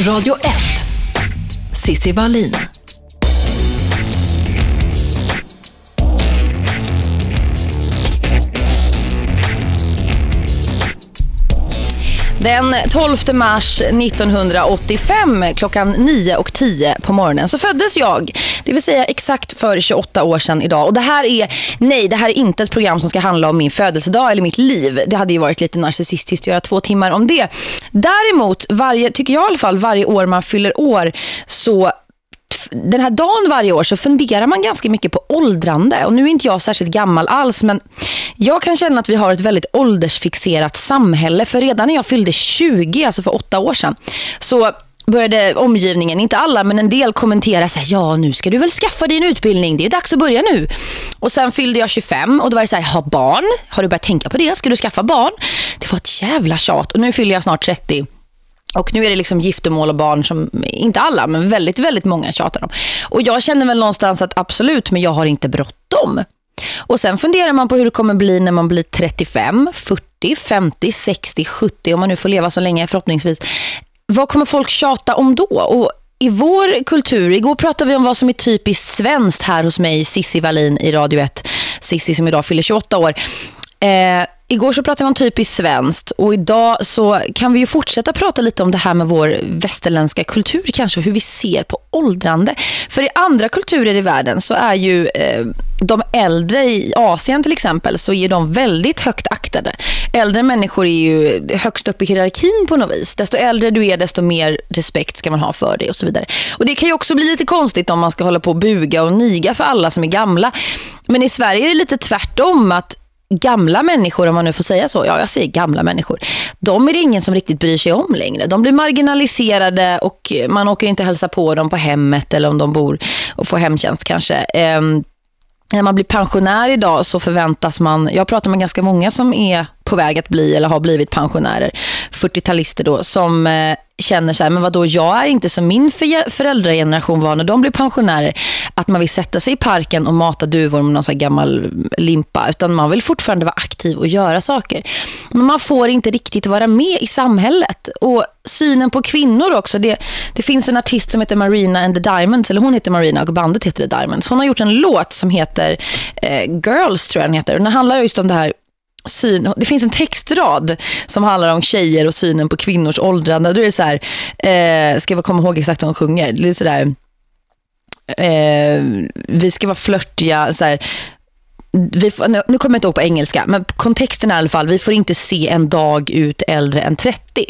Radio 1. Sissi Wallin. Den 12 mars 1985 klockan 9 och 10 på morgonen så föddes jag. Det vill säga exakt för 28 år sedan idag. Och det här är, nej det här är inte ett program som ska handla om min födelsedag eller mitt liv. Det hade ju varit lite narcissistiskt att göra två timmar om det. Däremot, varje, tycker jag i alla fall, varje år man fyller år så den här dagen varje år så funderar man ganska mycket på åldrande. Och nu är inte jag särskilt gammal alls men jag kan känna att vi har ett väldigt åldersfixerat samhälle. För redan när jag fyllde 20, alltså för åtta år sedan, så började omgivningen, inte alla men en del kommentera så här, ja nu ska du väl skaffa din utbildning, det är dags att börja nu. Och sen fyllde jag 25 och då var det så här, ha barn, har du börjat tänka på det? Ska du skaffa barn? Det var ett jävla tjat och nu fyller jag snart 30 och nu är det liksom giftermål och barn som, inte alla, men väldigt, väldigt många tjatar om. Och jag känner väl någonstans att absolut, men jag har inte bråttom. Och sen funderar man på hur det kommer bli när man blir 35, 40, 50, 60, 70, om man nu får leva så länge förhoppningsvis. Vad kommer folk tjata om då? Och i vår kultur, igår pratade vi om vad som är typiskt svenskt här hos mig, Sissi Wallin i Radio 1. Sissi som idag fyller 28 år. Eh, igår så pratade vi om typiskt svenskt och idag så kan vi ju fortsätta prata lite om det här med vår västerländska kultur kanske, hur vi ser på åldrande. För i andra kulturer i världen så är ju eh, de äldre i Asien till exempel så är de väldigt högt aktade. Äldre människor är ju högst upp i hierarkin på något vis. Desto äldre du är desto mer respekt ska man ha för dig och så vidare. Och det kan ju också bli lite konstigt om man ska hålla på och buga och niga för alla som är gamla. Men i Sverige är det lite tvärtom att gamla människor, om man nu får säga så, ja jag säger gamla människor, de är det ingen som riktigt bryr sig om längre. De blir marginaliserade och man åker inte hälsa på dem på hemmet eller om de bor och får hemtjänst kanske. Um, när man blir pensionär idag så förväntas man, jag pratar med ganska många som är på väg att bli eller har blivit pensionärer, 40-talister då, som eh, känner så här, men vadå, jag är inte som min föräldrageneration var när de blev pensionärer, att man vill sätta sig i parken och mata duvor med någon så gammal limpa, utan man vill fortfarande vara aktiv och göra saker. Men man får inte riktigt vara med i samhället. Och synen på kvinnor också, det, det finns en artist som heter Marina and the Diamonds, eller hon heter Marina och bandet heter The Diamonds. Hon har gjort en låt som heter eh, Girls, tror jag den heter. Och den handlar just om det här syn, det finns en textrad som handlar om tjejer och synen på kvinnors åldrande. Då är det så här, eh, ska jag komma ihåg exakt vad hon sjunger? Det är så där, eh, vi ska vara flörtiga, så här, vi nu kommer jag inte ihåg på engelska, men kontexten är i alla fall, vi får inte se en dag ut äldre än 30.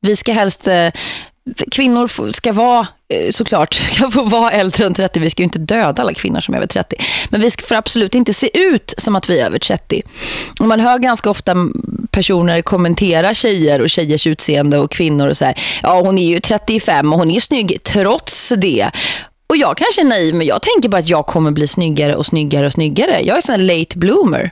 Vi ska helst eh, kvinnor ska vara eh, såklart ska få vara äldre än 30. Vi ska ju inte döda alla kvinnor som är över 30. Men vi får absolut inte se ut som att vi är över 30. Och man hör ganska ofta personer kommentera tjejer och tjejers utseende och kvinnor och så här. Ja, hon är ju 35 och hon är ju snygg trots det. Och jag kanske är naiv men jag tänker bara att jag kommer bli snyggare och snyggare och snyggare. Jag är sån här late bloomer.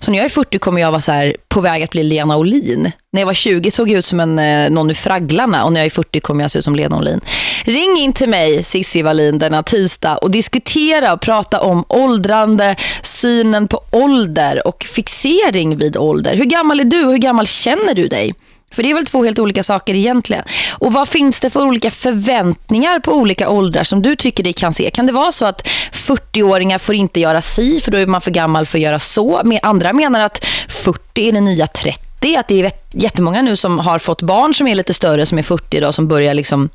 Så när jag är 40 kommer jag vara så här, på väg att bli Lena Olin. När jag var 20 såg jag ut som en, eh, någon ur Fragglarna och när jag är 40 kommer jag se ut som Lena Olin. Ring in till mig, Sissi Wallin, denna tisdag och diskutera och prata om åldrande, synen på ålder och fixering vid ålder. Hur gammal är du och hur gammal känner du dig? För det är väl två helt olika saker egentligen. Och vad finns det för olika förväntningar på olika åldrar som du tycker dig kan se? Kan det vara så att 40-åringar får inte göra si för då är man för gammal för att göra så? Med andra menar att 40 är den nya 30. Att det är jättemånga nu som har fått barn som är lite större som är 40 idag som börjar liksom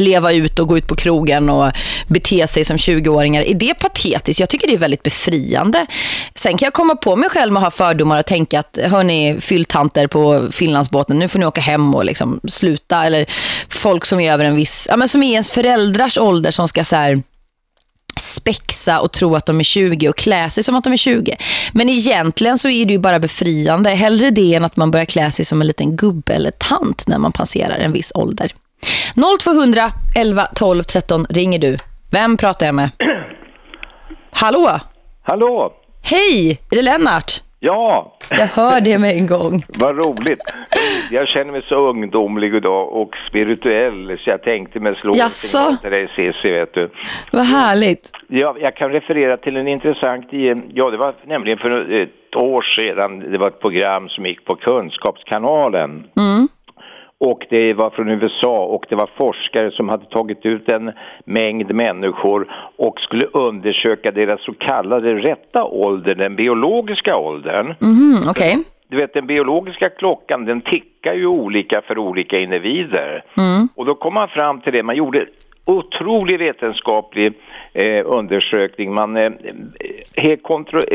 leva ut och gå ut på krogen och bete sig som 20-åringar. Är det patetiskt? Jag tycker det är väldigt befriande. Sen kan jag komma på mig själv med att ha fördomar och tänka att hörni, fylltanter på Finlandsbåten, nu får ni åka hem och liksom sluta. Eller folk som är över en viss, ja men som är ens föräldrars ålder som ska så här spexa och tro att de är 20 och klä sig som att de är 20. Men egentligen så är det ju bara befriande. Hellre det än att man börjar klä sig som en liten gubbe eller tant när man passerar en viss ålder. 0200 11 12 13 ringer du. Vem pratar jag med? Hallå? Hallå? Hej, är det Lennart? Ja. Jag hör det med en gång. Vad roligt. Jag känner mig så ungdomlig idag och spirituell så jag tänkte mig slå Jaså? till dig Cissi, vet du. Vad härligt. Ja, jag kan referera till en intressant, ja det var nämligen för ett år sedan, det var ett program som gick på Kunskapskanalen. Mm. Och det var från USA och det var forskare som hade tagit ut en mängd människor och skulle undersöka deras så kallade rätta ålder, den biologiska åldern. Mm, okay. Du vet den biologiska klockan den tickar ju olika för olika individer. Mm. Och då kom man fram till det, man gjorde otrolig vetenskaplig eh, undersökning. Man eh, he,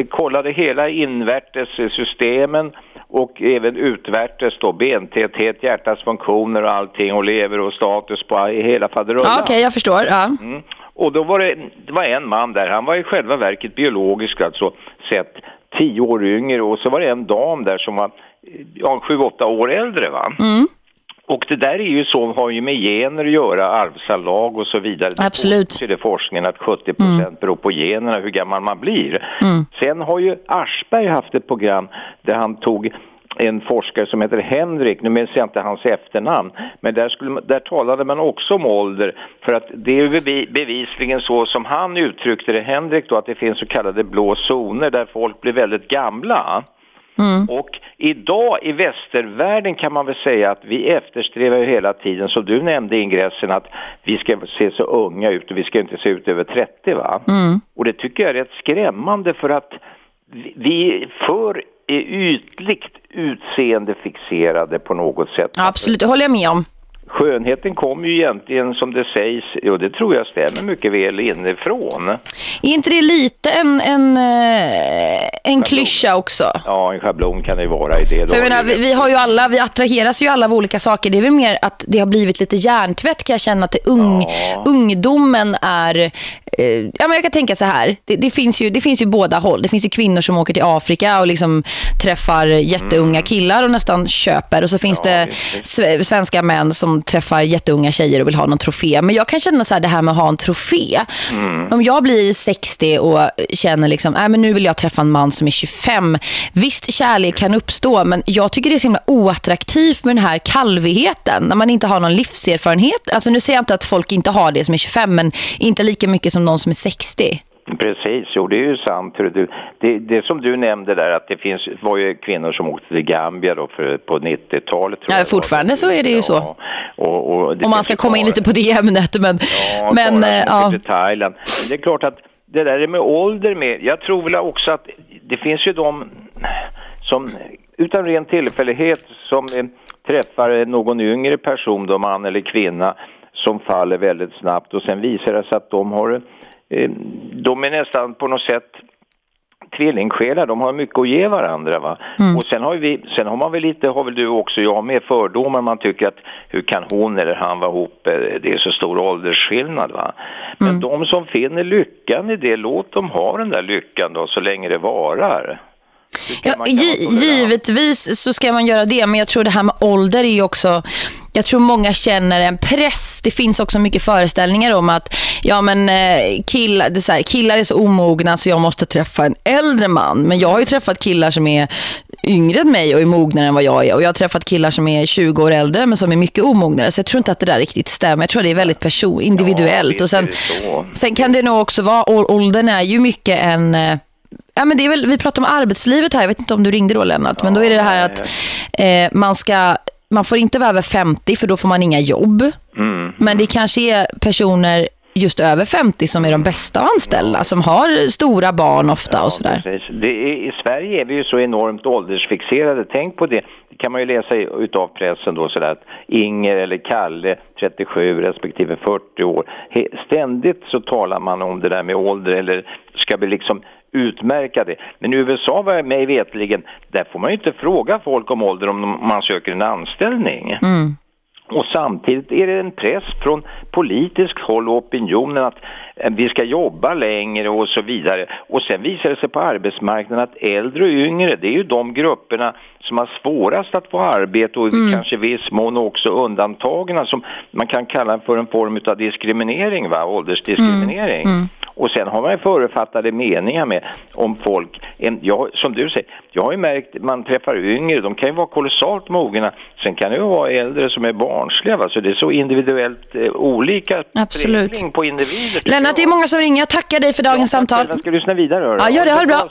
kollade hela invärtessystemen och även utvärtes då bentäthet, hjärtats funktioner och allting och lever och status på hela faderullan. Ja, Okej, okay, jag förstår. Ja. Mm. Och då var det, det var en man där, han var i själva verket biologiskt alltså sett tio år yngre och så var det en dam där som var ja, sju, åtta år äldre va. Mm. Och det där är ju så, har ju med gener att göra, arvsanlag och så vidare. Absolut. Det är forskningen att 70 procent mm. beror på generna, hur gammal man blir. Mm. Sen har ju Aschberg haft ett program där han tog en forskare som heter Henrik, nu minns jag inte hans efternamn, men där, skulle, där talade man också om ålder, för att det är bevisligen så som han uttryckte det, Henrik då, att det finns så kallade blå zoner där folk blir väldigt gamla. Mm. Och idag i västervärlden kan man väl säga att vi eftersträvar ju hela tiden, som du nämnde i ingressen, att vi ska se så unga ut och vi ska inte se ut över 30 va? Mm. Och det tycker jag är rätt skrämmande för att vi för är ytligt utseendefixerade på något sätt. Absolut, det håller jag med om skönheten kommer ju egentligen som det sägs, och det tror jag stämmer mycket väl inifrån. Är inte det lite en, en, eh, en klyscha också? Ja, en schablon kan det vara i det. För jag menar, vi, vi, har ju alla, vi attraheras ju alla av olika saker. Det är väl mer att det har blivit lite hjärntvätt kan jag känna att ung, ja. ungdomen är... Eh, ja, men jag kan tänka så här. Det, det, finns ju, det finns ju båda håll. Det finns ju kvinnor som åker till Afrika och liksom träffar jätteunga mm. killar och nästan köper. Och så finns ja, det, det svenska män som träffar jätteunga tjejer och vill ha någon trofé. Men jag kan känna så här, det här med att ha en trofé. Mm. Om jag blir 60 och känner liksom, äh, men nu vill jag träffa en man som är 25. Visst, kärlek kan uppstå, men jag tycker det är så himla oattraktivt med den här kalvigheten. När man inte har någon livserfarenhet. Alltså nu säger jag inte att folk inte har det som är 25, men inte lika mycket som någon som är 60. Precis, jo det är ju sant. Det, det, det som du nämnde där att det finns, var ju kvinnor som åkte till Gambia då för, på 90-talet. Ja, fortfarande så är det ju så. Ja, och, och Om man ska komma in lite på det ämnet. Men, ja, men, äh, ja. Thailand. Men det är klart att det där är med ålder med. Jag tror väl också att det finns ju de som utan ren tillfällighet som eh, träffar någon yngre person, då man eller kvinna, som faller väldigt snabbt och sen visar det sig att de har de är nästan på något sätt tvillingsjälar, de har mycket att ge varandra va. Mm. Och sen har, vi, sen har man väl lite, har väl du också, jag med fördomar, man tycker att hur kan hon eller han vara ihop, eh, det är så stor åldersskillnad va. Men mm. de som finner lyckan i det, låt dem ha den där lyckan då så länge det varar. Ja, givetvis så ska man göra det, men jag tror det här med ålder är också jag tror många känner en press. Det finns också mycket föreställningar om att ja men eh, killar, det är så här, killar är så omogna så jag måste träffa en äldre man. Men jag har ju träffat killar som är yngre än mig och är mognare än vad jag är. Och jag har träffat killar som är 20 år äldre men som är mycket omognare. Så jag tror inte att det där riktigt stämmer. Jag tror att det är väldigt person, individuellt. Ja, och sen, sen kan det nog också vara, åldern är ju mycket en... Eh, ja, men det är väl, vi pratar om arbetslivet här. Jag vet inte om du ringde då Lennart. Men då är det det här att eh, man ska man får inte vara över 50 för då får man inga jobb. Mm. Men det kanske är personer just över 50 som är de bästa anställda som har stora barn ofta ja, och sådär. Är, I Sverige är vi ju så enormt åldersfixerade. Tänk på det. Det kan man ju läsa utav pressen då sådär att Inger eller Kalle 37 respektive 40 år. Ständigt så talar man om det där med ålder eller ska vi liksom utmärka det. Men i USA var mig vetligen, där får man ju inte fråga folk om ålder om man söker en anställning. Mm. Och samtidigt är det en press från politiskt håll och opinionen att eh, vi ska jobba längre och så vidare. Och sen visar det sig på arbetsmarknaden att äldre och yngre, det är ju de grupperna som har svårast att få arbete och mm. kanske viss mån också undantagna som man kan kalla för en form av diskriminering, va? åldersdiskriminering. Mm. Mm. Och sen har man förutfattade meningar med om folk, en, ja, som du säger, jag har ju märkt, man träffar yngre, de kan ju vara kolossalt mogna. Sen kan det ju vara äldre som är barnsliga, va? så det är så individuellt eh, olika Absolut. på individer. Lennart, det är många som ringer. Jag tackar dig för dagens ja, samtal. Jag ska lyssna vidare. Hör. Ja, gör det. Ha det bra.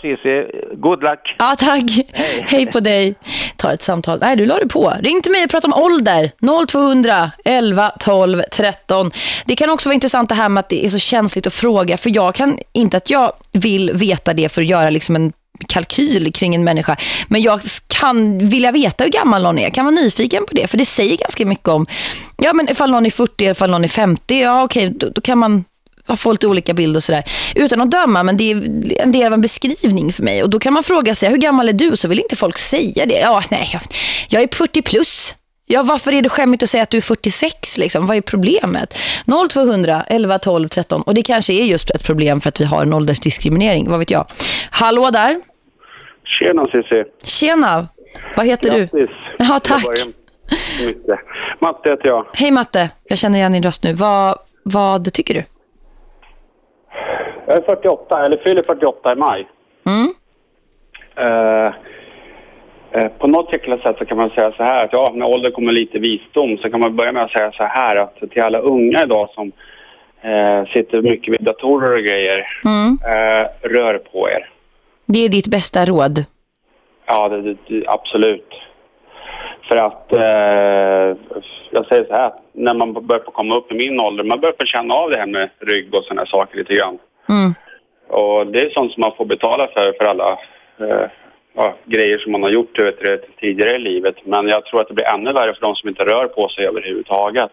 Good luck. Ja, tack. Hej. Hej på dig. Ta ett samtal. Nej, du la det på. Ring till mig och prata om ålder. 0200 11 12 13. Det kan också vara intressant det här med att det är så känsligt att fråga. För jag kan inte att jag vill veta det för att göra liksom en kalkyl kring en människa. Men jag kan vilja veta hur gammal någon är. Jag kan vara nyfiken på det. För det säger ganska mycket om ja men ifall någon är 40, ifall någon är 50. Ja okej, då, då kan man få lite olika bilder och sådär. Utan att döma, men det är en del av en beskrivning för mig. Och då kan man fråga sig, hur gammal är du? Så vill inte folk säga det. Ja, nej, jag är 40 plus. Ja, varför är det skämmigt att säga att du är 46 liksom? Vad är problemet? 0200 11 12 13. Och det kanske är just ett problem för att vi har en åldersdiskriminering, vad vet jag. Hallå där. Tjena Cissi. Tjena. Vad heter Grattis. du? Ja, tack. Mycket. Matte heter jag. Hej Matte. Jag känner igen din röst nu. Vad, vad tycker du? Jag är 48, eller fyller 48 i maj. Mm. Uh, uh, på något jäkla sätt så kan man säga så här att ja, när ålder kommer lite visdom så kan man börja med att säga så här att till alla unga idag som uh, sitter mycket vid datorer och grejer, Mm. rör på er. Det är ditt bästa råd. Ja, det, det, absolut. För att eh, jag säger så här, när man börjar komma upp i min ålder, man börjar känna av det här med rygg och sådana saker lite grann. Mm. Och det är sånt som man får betala för, för alla eh, ja, grejer som man har gjort vet du, tidigare i livet. Men jag tror att det blir ännu värre för de som inte rör på sig överhuvudtaget.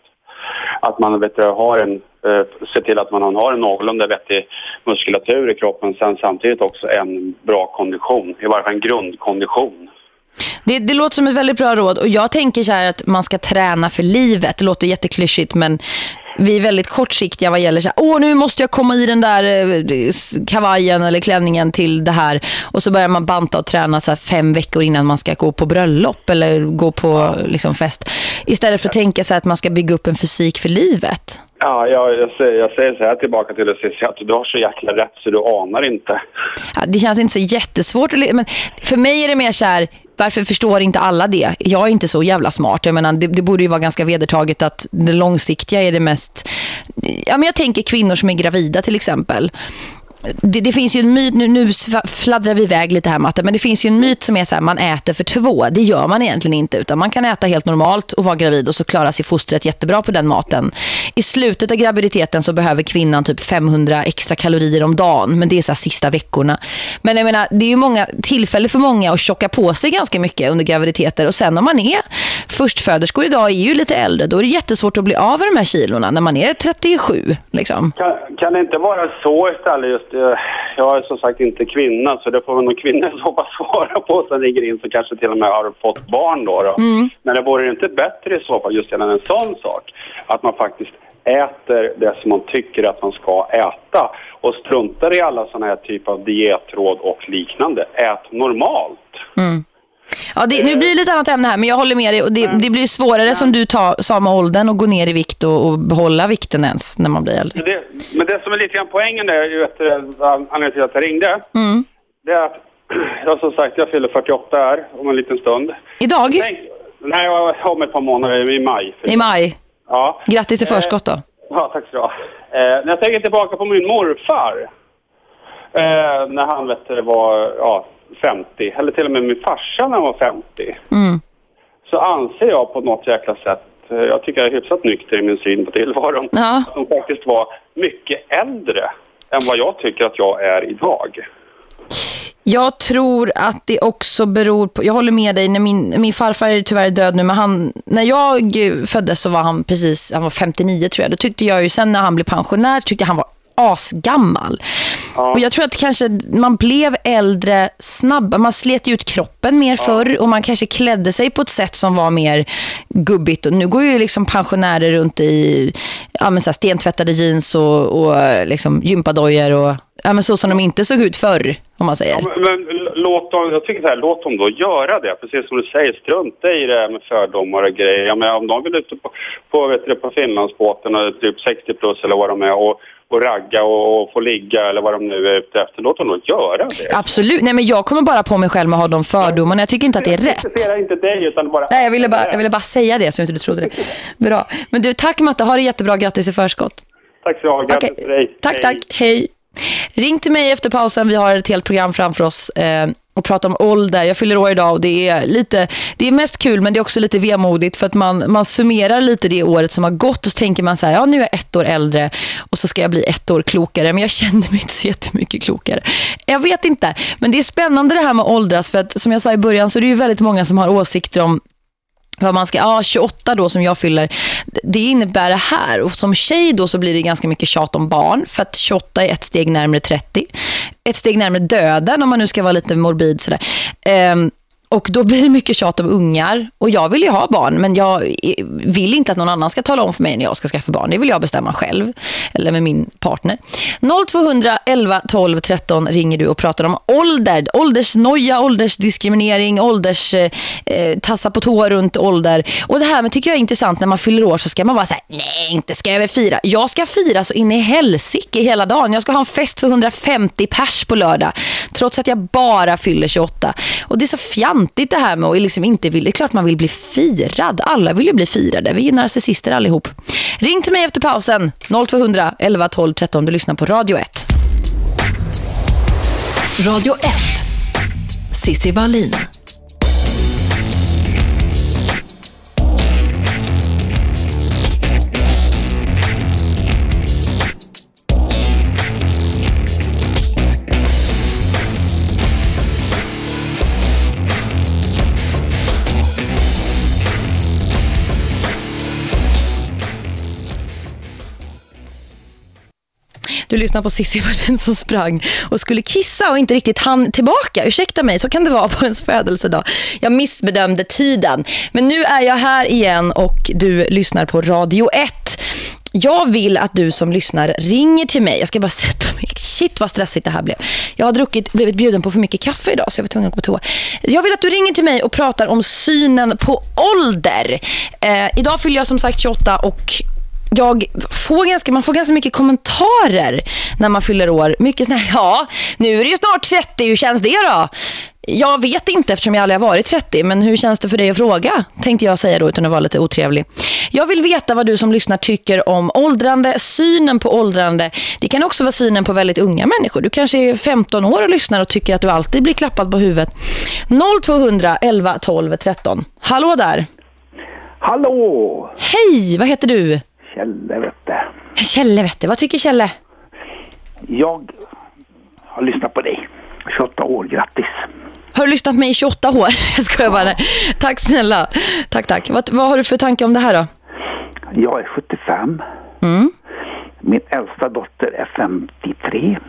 Att man vet du, har en, eh, ser till att man har en någorlunda vettig muskulatur i kroppen. Sen samtidigt också en bra kondition, i varje fall en grundkondition. Det, det låter som ett väldigt bra råd och jag tänker så här att man ska träna för livet. Det låter jätteklyschigt men vi är väldigt kortsiktiga vad gäller så här, åh nu måste jag komma i den där eh, kavajen eller klänningen till det här och så börjar man banta och träna så här, fem veckor innan man ska gå på bröllop eller gå på liksom, fest. Istället för att tänka här, att man ska bygga upp en fysik för livet. Ja, jag, jag, säger, jag säger så här tillbaka till det att du har så jäkla rätt så du anar inte. Ja, det känns inte så jättesvårt. Men för mig är det mer så här, varför förstår inte alla det? Jag är inte så jävla smart. Jag menar, det, det borde ju vara ganska vedertaget att det långsiktiga är det mest... Ja, men jag tänker kvinnor som är gravida till exempel det, det, finns ju en myt, nu, nu fladdrar vi iväg lite här Matte, men det finns ju en myt som är så här, man äter för två. Det gör man egentligen inte, utan man kan äta helt normalt och vara gravid och så klarar sig fostret jättebra på den maten. I slutet av graviditeten så behöver kvinnan typ 500 extra kalorier om dagen, men det är så här sista veckorna. Men jag menar, det är ju många tillfällen för många att tjocka på sig ganska mycket under graviditeter och sen när man är förstföderskor idag är ju lite äldre, då är det jättesvårt att bli av med de här kilorna när man är 37. Liksom. Kan, kan det inte vara så istället just jag är som sagt inte kvinna så det får väl någon kvinna så fall svara på som ringer in som kanske till och med har fått barn då. då. Mm. Men det vore inte bättre i så fall just gällande en sån sak att man faktiskt äter det som man tycker att man ska äta och struntar i alla sådana här typer av dietråd och liknande. Ät normalt. Mm. Ja, det, nu blir det lite annat ämne här, men jag håller med dig. Och det, det blir svårare som du tar, sa med åldern att gå ner i vikt och, och behålla vikten ens när man blir äldre. Det, men det som är lite grann poängen där, efter anledningen till att jag ringde, mm. det är att jag som sagt, jag fyller 48 här om en liten stund. Idag? Tänk, nej, om ett par månader, i maj. I maj? Ja. Grattis i förskott då. Eh, ja, tack så du eh, När jag tänker tillbaka på min morfar, eh, när han vet, var ja, 50, eller till och med min farsa när han var 50, mm. så anser jag på något jäkla sätt, eh, jag tycker jag är hyfsat nykter i min syn på tillvaron, ja. att de faktiskt var mycket äldre än vad jag tycker att jag är idag. Jag tror att det också beror på, jag håller med dig, när min, min farfar är tyvärr död nu, men han, när jag föddes så var han precis, han var 59 tror jag, då tyckte jag ju sen när han blev pensionär tyckte jag han var asgammal. Ja. Och jag tror att kanske man blev äldre snabbare. Man slet ut kroppen mer ja. förr och man kanske klädde sig på ett sätt som var mer gubbigt. Och nu går ju liksom pensionärer runt i ja, men så här, stentvättade jeans och, och liksom gympadojor och ja, men så som de inte såg ut förr, om man säger. Ja, men, men, låt dem, jag tycker så här, låt dem då göra det. Precis som du säger, strunta i det med fördomar och grejer. Jag menar, om de vill ute på, på, vet du, på Finlandsbåten och typ 60 plus eller vad de är och och ragga och få ligga eller vad de nu är ute efter. Låt dem göra det. Absolut. Nej, men jag kommer bara på mig själv med att ha de fördomarna. Jag tycker inte att det är rätt. Jag inte dig utan bara... Nej, jag ville bara, jag ville bara säga det så inte du trodde det. Bra. Men du, tack Matte. Ha det jättebra. Grattis i förskott. Tack så ha. Grattis Okej. till dig. Tack, Hej. tack. Hej. Ring till mig efter pausen. Vi har ett helt program framför oss eh, och prata om ålder. Jag fyller år idag och det är lite det är mest kul men det är också lite vemodigt för att man, man summerar lite det året som har gått och så tänker man så här, ja nu är jag ett år äldre och så ska jag bli ett år klokare men jag känner mig inte så jättemycket klokare. Jag vet inte, men det är spännande det här med åldras för att som jag sa i början så är det ju väldigt många som har åsikter om vad man ska, ja 28 då som jag fyller det innebär det här. Och som tjej då så blir det ganska mycket tjat om barn för att 28 är ett steg närmare 30 ett steg närmare döden om man nu ska vara lite morbid sådär. Ehm, och då blir det mycket tjat om ungar. Och jag vill ju ha barn men jag vill inte att någon annan ska tala om för mig när jag ska skaffa barn. Det vill jag bestämma själv eller med min partner. 0200 11 12 13 ringer du och pratar om ålder. Åldersnoja, åldersdiskriminering ålders eh, eh tassa på tå runt ålder. Och det här men tycker jag är intressant när man fyller år så ska man vara så här, nej inte ska jag väl fira. Jag ska fira så in i helsike hela dagen. Jag ska ha en fest för 150 pers på lördag trots att jag bara fyller 28 och det är så fjantigt det här med att liksom inte vill, det är klart man vill bli firad. Alla vill ju bli firade, vi är narcissister allihop. Ring till mig efter pausen. 0200 11 12 13 du lyssnar på Radio 1 Radio 1. Sissi Wallin. Du lyssnar på Cissi den som sprang och skulle kissa och inte riktigt hann tillbaka. Ursäkta mig, så kan det vara på ens födelsedag. Jag missbedömde tiden. Men nu är jag här igen och du lyssnar på Radio 1. Jag vill att du som lyssnar ringer till mig. Jag ska bara sätta mig. Shit vad stressigt det här blev. Jag har druckit, blivit bjuden på för mycket kaffe idag så jag var tvungen att gå på toa. Jag vill att du ringer till mig och pratar om synen på ålder. Eh, idag fyller jag som sagt 28 och jag får ganska, man får ganska mycket kommentarer när man fyller år. Mycket sån här, ja, nu är det ju snart 30, hur känns det då? Jag vet inte eftersom jag aldrig har varit 30, men hur känns det för dig att fråga? Tänkte jag säga då utan att vara lite otrevlig. Jag vill veta vad du som lyssnar tycker om åldrande, synen på åldrande. Det kan också vara synen på väldigt unga människor. Du kanske är 15 år och lyssnar och tycker att du alltid blir klappad på huvudet. 0200 11 12 13. Hallå där. Hallå! Hej, vad heter du? Kjelle, vet du. Kjelle vet du. Vad tycker Kjelle? Jag har lyssnat på dig. 28 år, grattis. Har du lyssnat på mig i 28 år? Jag skojar bara. Tack snälla. Tack, tack. Vad, vad har du för tanke om det här då? Jag är 75. Mm. Min äldsta dotter är 53.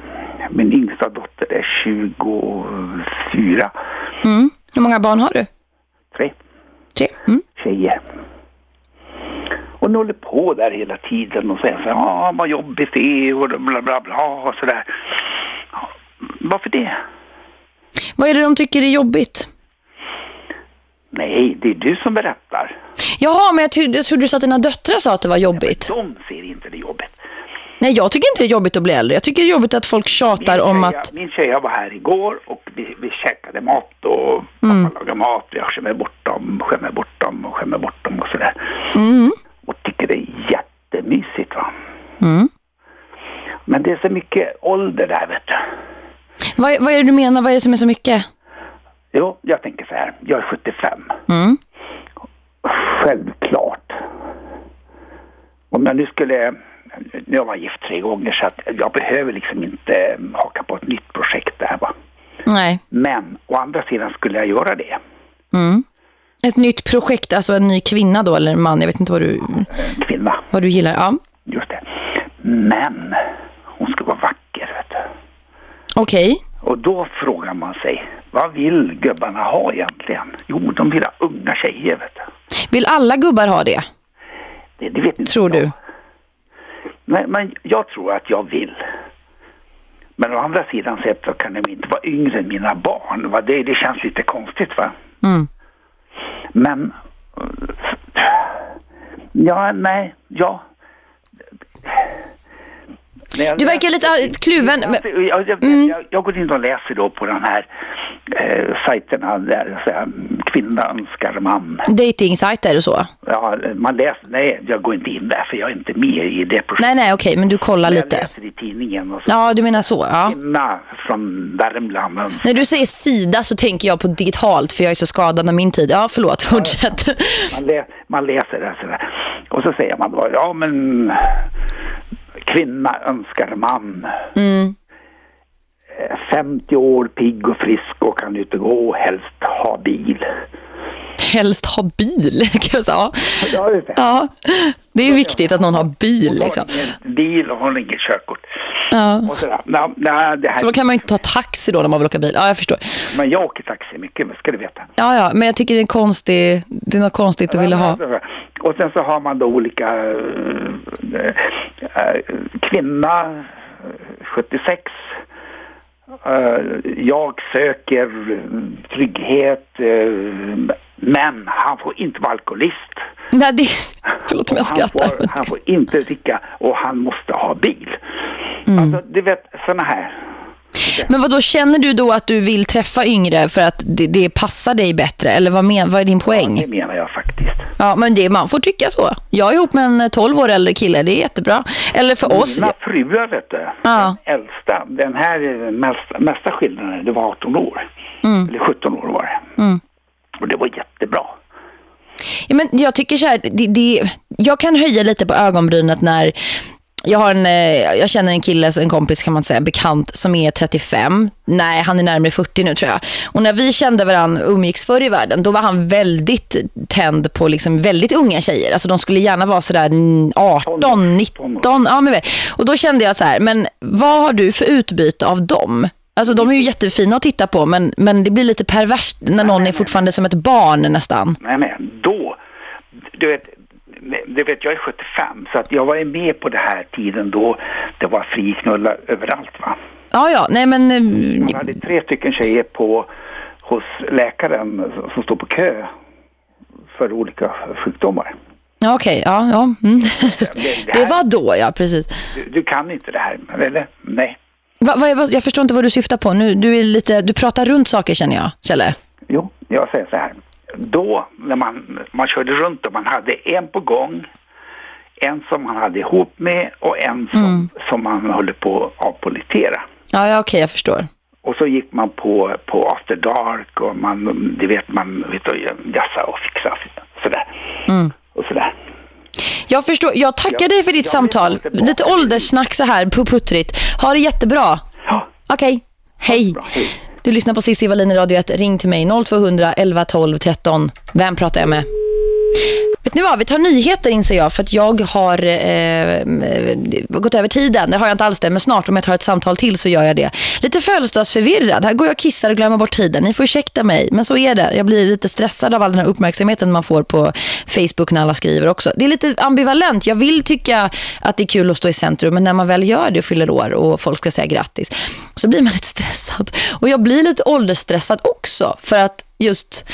Min yngsta dotter är 24. Mm. Hur många barn har du? Tre Tre. Mm. tjejer. Ni håller på där hela tiden och säger så här, ja vad jobbigt det är och bla bla bla och sådär. Varför det? Vad är det de tycker är jobbigt? Nej, det är du som berättar. Jaha, men jag, trodde du sa att dina döttrar sa att det var jobbigt. De ser inte det jobbigt. Nej, jag tycker inte det är jobbigt att bli äldre. Jag tycker det är jobbigt att folk tjatar Min om tjej- att... Min tjej var här igår och vi, vi käkade mat och Mm. pappa lagade mat. Jag skämmer bort dem, skämmer bort dem och skämmer bort dem och sådär. Mm. Tycker det är jättemysigt va. Mm. Men det är så mycket ålder där vet du. Vad, vad är det du menar? Vad är det som är så mycket? Jo, jag tänker så här. Jag är 75. Mm. Självklart. Om jag nu skulle... Nu har jag varit gift tre gånger så att jag behöver liksom inte haka på ett nytt projekt där va. Nej. Men å andra sidan skulle jag göra det. Mm. Ett nytt projekt, alltså en ny kvinna då, eller en man. Jag vet inte vad du, kvinna. vad du gillar. Ja. Just det. Men hon ska vara vacker vet du. Okej. Och då frågar man sig, vad vill gubbarna ha egentligen? Jo, de vill ha unga tjejer vet du. Vill alla gubbar ha det? Det, det vet inte Tror jag. du? Men, men jag tror att jag vill. Men å andra sidan sett så kan de inte vara yngre än mina barn. Va? Det, det känns lite konstigt va. Mm. Men... Ja, nej, ja. Du verkar lite kluven. Jag, jag, jag, mm. jag, jag går in och läser då på den här eh, sajterna där så här, kvinna önskar man. Dating-sajter och så? Ja, man läser, nej jag går inte in där för jag är inte med i det projektet. Nej, nej, okej, men du kollar lite. Jag läser i tidningen. Och så. Ja, du menar så, ja. Kvinna från Värmland. När du säger sida så tänker jag på digitalt för jag är så skadad av min tid. Ja, förlåt, fortsätt. Ja, man, lä man läser det sådär. Och så säger man då, ja men kvinna önskar man. Mm. 50 eh, år, pigg och frisk och kan ut och gå, helst ha bil. Helst ha bil, kan jag. Ja, det. ja, det är viktigt att någon har bil. Liksom. Bil och har inget körkort. Ja. Och sådär. Det här... Så då kan man inte ta taxi då när man vill åka bil. Ja, jag förstår. Men jag åker taxi mycket, ska du veta. Ja, ja, men jag tycker det är konstigt, det är något konstigt att vilja ha. Och sen så har man då olika äh, äh, kvinna 76 äh, jag söker trygghet men han får inte vara alkoholist. Nej, det, förlåt om jag skrattar. Han får, han får inte dricka och han måste ha bil. Mm. Alltså, du vet, sådana här. Men vad då känner du då att du vill träffa yngre för att det, det passar dig bättre? Eller vad, men, vad är din poäng? Ja, det menar jag faktiskt. Ja, men det, man får tycka så. Jag är ihop med en 12 år äldre kille, det är jättebra. Eller för Mina oss... Mina fruar, vet du, ja. den äldsta, den här mesta, mesta skillnaden, det var 18 år. Mm. Eller 17 år var det. Mm. Och det var jättebra. Ja, men jag tycker så här, det, det, jag kan höja lite på ögonbrynet när jag har en, eh, jag känner en kille, en kompis kan man säga, bekant som är 35. Nej, han är närmare 40 nu tror jag. Och när vi kände varandra umgicks förr i världen, då var han väldigt tänd på liksom väldigt unga tjejer. Alltså de skulle gärna vara sådär 18, 19. Ja, men, och då kände jag så här, men vad har du för utbyte av dem? Alltså de är ju jättefina att titta på men, men det blir lite perverst när någon är fortfarande som ett barn nästan. Nej, nej, då, du vet, du vet jag är 75 så att jag var med på det här tiden då det var friknulla överallt va. Ja, ja, nej men... Eh, Man hade tre stycken tjejer på, hos läkaren som stod på kö för olika sjukdomar. Ja, okej, okay, ja, ja. Mm. Det, det, här, det, var då, ja, precis. Du, du kan inte det här, eller? Nej. Va, va, jag förstår inte vad du syftar på. Nu, du, är lite, du pratar runt saker känner jag, Kjelle. Jo, jag säger så här. Då när man, man körde runt och man hade en på gång, en som man hade ihop med och en som, mm. som man håller på att avpolitera. Ja, ja okej, okay, jag förstår. Och så gick man på, på After Dark och man, det vet man, vet du, jassa och fixa sådär. Mm. Och sådär. Jag förstår. Jag tackar jag, dig för ditt samtal. Lite ålderssnack så här på puttrigt. Ha det jättebra. Ja. Okej. Okay. Hej. Hej. Du lyssnar på Cissi Wallin i Radio 1. Ring till mig 0200 11 12 13. Vem pratar jag med? Vet ni vad, vi tar nyheter inser jag för att jag har eh, gått över tiden. Det har jag inte alls det, men snart om jag tar ett samtal till så gör jag det. Lite födelsedagsförvirrad. Här går jag och kissar och glömmer bort tiden. Ni får ursäkta mig, men så är det. Jag blir lite stressad av all den här uppmärksamheten man får på Facebook när alla skriver också. Det är lite ambivalent. Jag vill tycka att det är kul att stå i centrum, men när man väl gör det och fyller år och folk ska säga grattis så blir man lite stressad. Och jag blir lite åldersstressad också för att just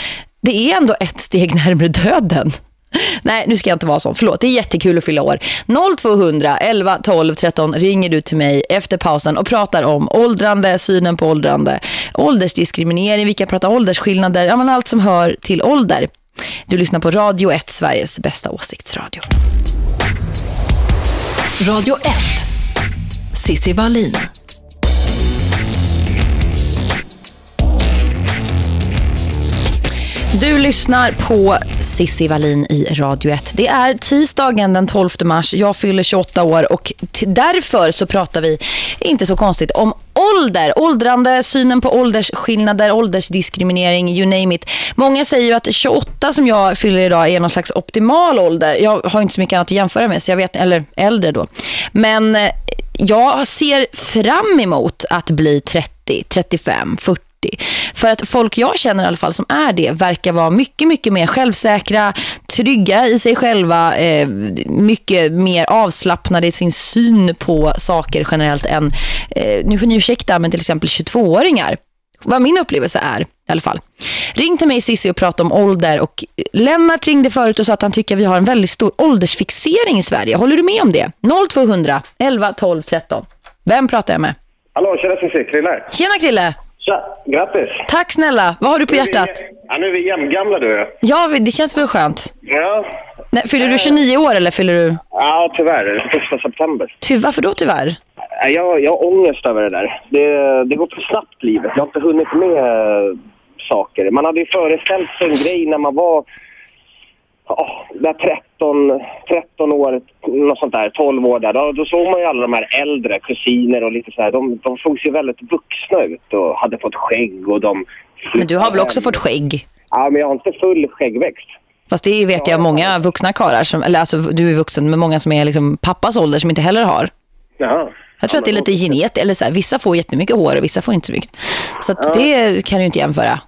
det är ändå ett steg närmare döden. Nej, nu ska jag inte vara sån. Förlåt, det är jättekul att fylla år. 0200 11 12 13 ringer du till mig efter pausen och pratar om åldrande, synen på åldrande, åldersdiskriminering, vi kan prata åldersskillnader, ja, men allt som hör till ålder. Du lyssnar på Radio 1, Sveriges bästa åsiktsradio. Radio 1. Sissi Wallin. Du lyssnar på Sissi Wallin i Radio 1. Det är tisdagen den 12 mars. Jag fyller 28 år och därför så pratar vi inte så konstigt om ålder, åldrande, synen på åldersskillnader, åldersdiskriminering, you name it. Många säger ju att 28 som jag fyller idag är någon slags optimal ålder. Jag har inte så mycket annat att jämföra med så jag vet, eller äldre då. Men eh, jag ser fram emot att bli 30, 35, 40 för att folk jag känner i alla fall som är det verkar vara mycket, mycket mer självsäkra, trygga i sig själva, eh, mycket mer avslappnade i sin syn på saker generellt än, eh, nu får ni ursäkta, men till exempel 22-åringar. Vad min upplevelse är i alla fall. Ring till mig Sissi och prata om ålder och Lennart ringde förut och sa att han tycker att vi har en väldigt stor åldersfixering i Sverige. Håller du med om det? 0200 11 12 13. Vem pratar jag med? Hallå, tjena Cissi, Krille. Tjena Krille! Tja, grattis. Tack snälla. Vad har du på Nu är vi- hjärtat? Ja, nu är vi jämngamla du. Ja, det känns väl skönt. Ja, Nej, fyller du 29 år eller fyller du... ja tyvärr. Första september. Ty, varför då tyvärr? Ja, Jag, jag har ångest över det där. Det, det går för snabbt livet. Jag har inte hunnit med saker. Man hade ju föreställt sig en grej när man var ja, där 13, 13 år, något sånt där, 12 år där. Då, då såg man ju alla de här äldre, kusiner och lite så här. De, de såg ju väldigt vuxna ut och hade fått skägg och de... Men du har väl också fått skägg? Ja, men jag har inte full skäggväxt. Fast det vet jag många vuxna karlar som, eller alltså du är vuxen, men många som är liksom pappas ålder som inte heller har. Jaha. Jag tror att det är lite genet, eller så här, vissa får jättemycket hår och vissa får inte så mycket. Så att det kan du inte jämföra.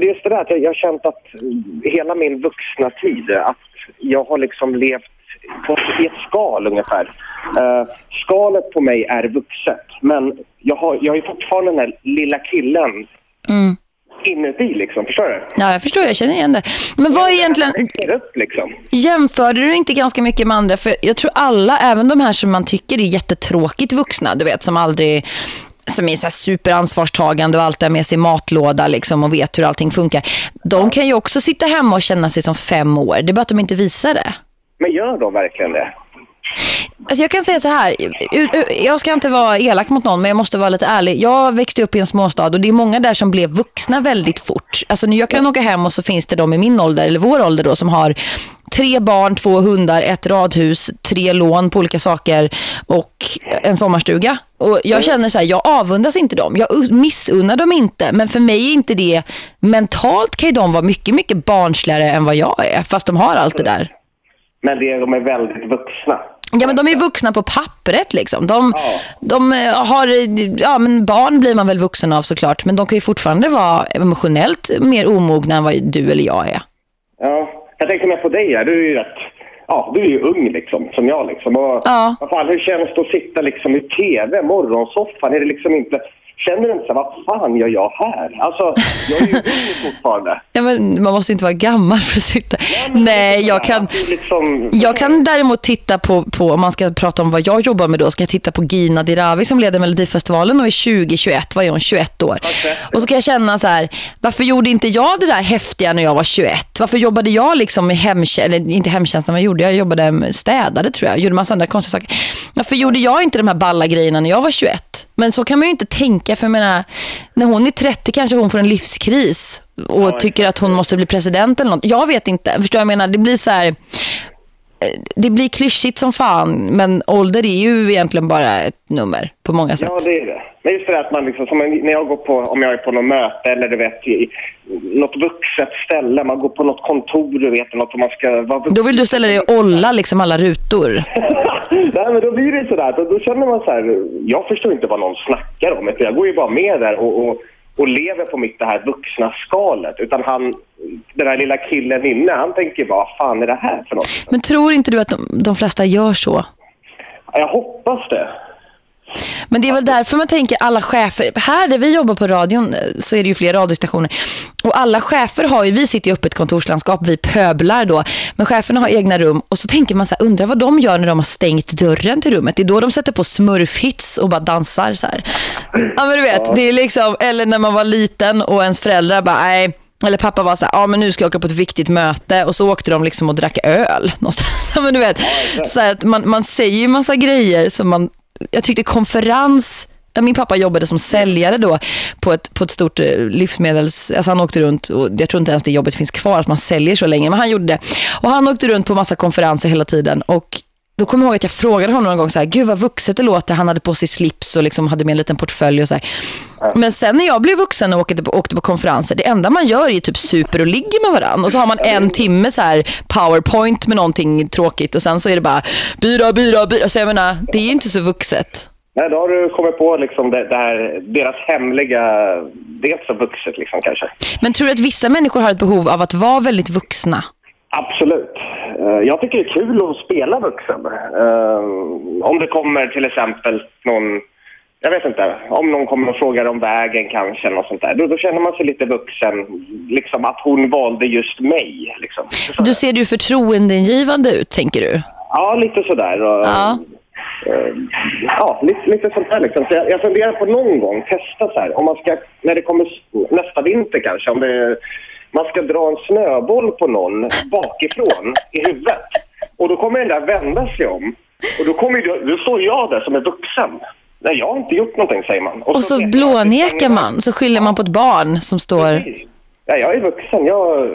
Det är just det där att jag, jag har känt att hela min vuxna tid, att jag har liksom levt på, i ett skal ungefär. Uh, skalet på mig är vuxet, men jag har, jag ju fortfarande den här lilla killen Mm. inuti liksom, förstår du? Ja, jag förstår, jag känner igen det. Men vad är egentligen, upp liksom. jämförde du inte ganska mycket med andra? För jag tror alla, även de här som man tycker är jättetråkigt vuxna, du vet, som aldrig som är så superansvarstagande och alltid har med sig matlåda liksom, och vet hur allting funkar. De kan ju också sitta hemma och känna sig som fem år. Det är bara att de inte visar det. Men gör de verkligen det? Alltså jag kan säga så här, jag ska inte vara elak mot någon men jag måste vara lite ärlig. Jag växte upp i en småstad och det är många där som blev vuxna väldigt fort. Alltså nu jag kan åka hem och så finns det de i min ålder eller vår ålder då som har tre barn, två hundar, ett radhus, tre lån på olika saker och en sommarstuga. Och jag känner så här, jag avundas inte dem. Jag missunnar dem inte. Men för mig är inte det, mentalt kan ju de vara mycket, mycket barnsligare än vad jag är. Fast de har allt det där. Men det, de är väldigt vuxna. Ja, men de är vuxna på pappret liksom. De, Ja. de eh, har, ja men barn blir man väl vuxen av såklart. Men de kan ju fortfarande vara emotionellt mer omogna än vad du eller jag är. Ja, jag tänkte mer på dig här. Du är ju rätt... Ja, du är ju ung liksom, som jag liksom. Och, Ja. vad fan, hur känns det att sitta liksom i tv, morgonsoffan? Är det liksom inte... Känner du inte så vad fan gör jag här? Alltså, jag är ju ung fortfarande. Ja, men man måste inte vara gammal för att sitta. Nej, är jag kan... Liksom, Jag kan däremot titta på, på, om man ska prata om vad jag jobbar med då, ska jag titta på Gina Dirawi som leder Melodifestivalen och är 2021, vad är hon, 21 år. Och så kan jag känna så här, varför gjorde inte jag det där häftiga när jag var 21? Varför jobbade jag liksom med hemtjänst, eller inte hemtjänsten, vad gjorde jag? Jag jobbade med städade tror jag, gjorde massa andra konstiga saker. Varför gjorde jag inte de här balla grejerna när jag var 21? Men så kan man ju inte tänka, för jag menar, när hon är 30 kanske hon får en livskris och tycker att hon måste bli president eller något. Jag vet inte, förstår jag menar, det blir så här det blir klyschigt som fan, men ålder är ju egentligen bara ett nummer på många sätt. Ja, det är det. Men just det att man liksom, som när jag går på, om jag är på något möte eller du vet, i något vuxet ställe, man går på något kontor, du vet, något om man ska vara vuxen. Då vill du ställa dig och olla liksom alla rutor. Nej, men då blir det sådär. Då, då känner man så här, jag förstår inte vad någon snackar om. Jag går ju bara med där och, och, och lever på mitt det här vuxna skalet. Utan han, den här lilla killen inne, han tänker bara, vad fan är det här för något? Men tror inte du att de, de flesta gör så? Jag hoppas det. Men det är väl därför man tänker alla chefer. Här där vi jobbar på radion eh, så är det ju fler radiostationer. Och alla chefer har ju, vi sitter i öppet kontorslandskap, vi pöblar då. Men cheferna har egna rum. Och så tänker man så här, undrar vad de gör när de har stängt dörren till rummet. Det är då de sätter på smurfhits och bara dansar så här. Ja men du vet, det är liksom, eller när man var liten och ens föräldrar bara, nej. Eller pappa var så här, ja men nu ska jag åka på ett viktigt möte. Och så åkte de liksom och drack öl någonstans. Men du vet, så att man, man säger ju massa grejer som man, jag tyckte konferens, min pappa jobbade som säljare då på ett, på ett stort eh, livsmedels, alltså han åkte runt och jag tror inte ens det jobbet finns kvar att man säljer så länge, men han gjorde det. Och han åkte runt på massa konferenser hela tiden och då kommer jag ihåg att jag frågade honom en gång så här, gud vad vuxet det låter. Han hade på sig slips och liksom hade med en liten portfölj och så här. Men sen när jag blev vuxen och åkte på, åkte på konferenser, det enda man gör är ju typ super och ligger med varandra. Och så har man en timme så här powerpoint med någonting tråkigt och sen så är det bara byra, byra, byra. Så jag menar, det är inte så vuxet. Nej, då har du kommit på liksom det, det här, deras hemliga... Inte så vuxet liksom kanske. Men tror du att vissa människor har ett behov av att vara väldigt vuxna? Absolut. Eh, Jag tycker det är kul att spela vuxen. Eh, Om det kommer till exempel någon, jag vet inte, om någon kommer och frågar om vägen kanske något sånt där. Då, då känner man sig lite vuxen, liksom att hon valde just mig. Liksom. Du ser ju förtroendeingivande ut, tänker du? Ja, lite sådär. Och, Ja. eh, ja, lite, lite sånt där liksom. Så jag, jag funderar på någon gång testa så här, om man ska, när det kommer nästa vinter kanske, om det, man ska dra en snöboll på någon bakifrån i huvudet. Och då kommer den där vända sig om. Och då, kommer ju, då står jag där som är vuxen. Nej, jag har inte gjort någonting, säger man. Och, och så, så blånekar man, så skyller man på ett barn som står... Ja, jag är vuxen. Jag,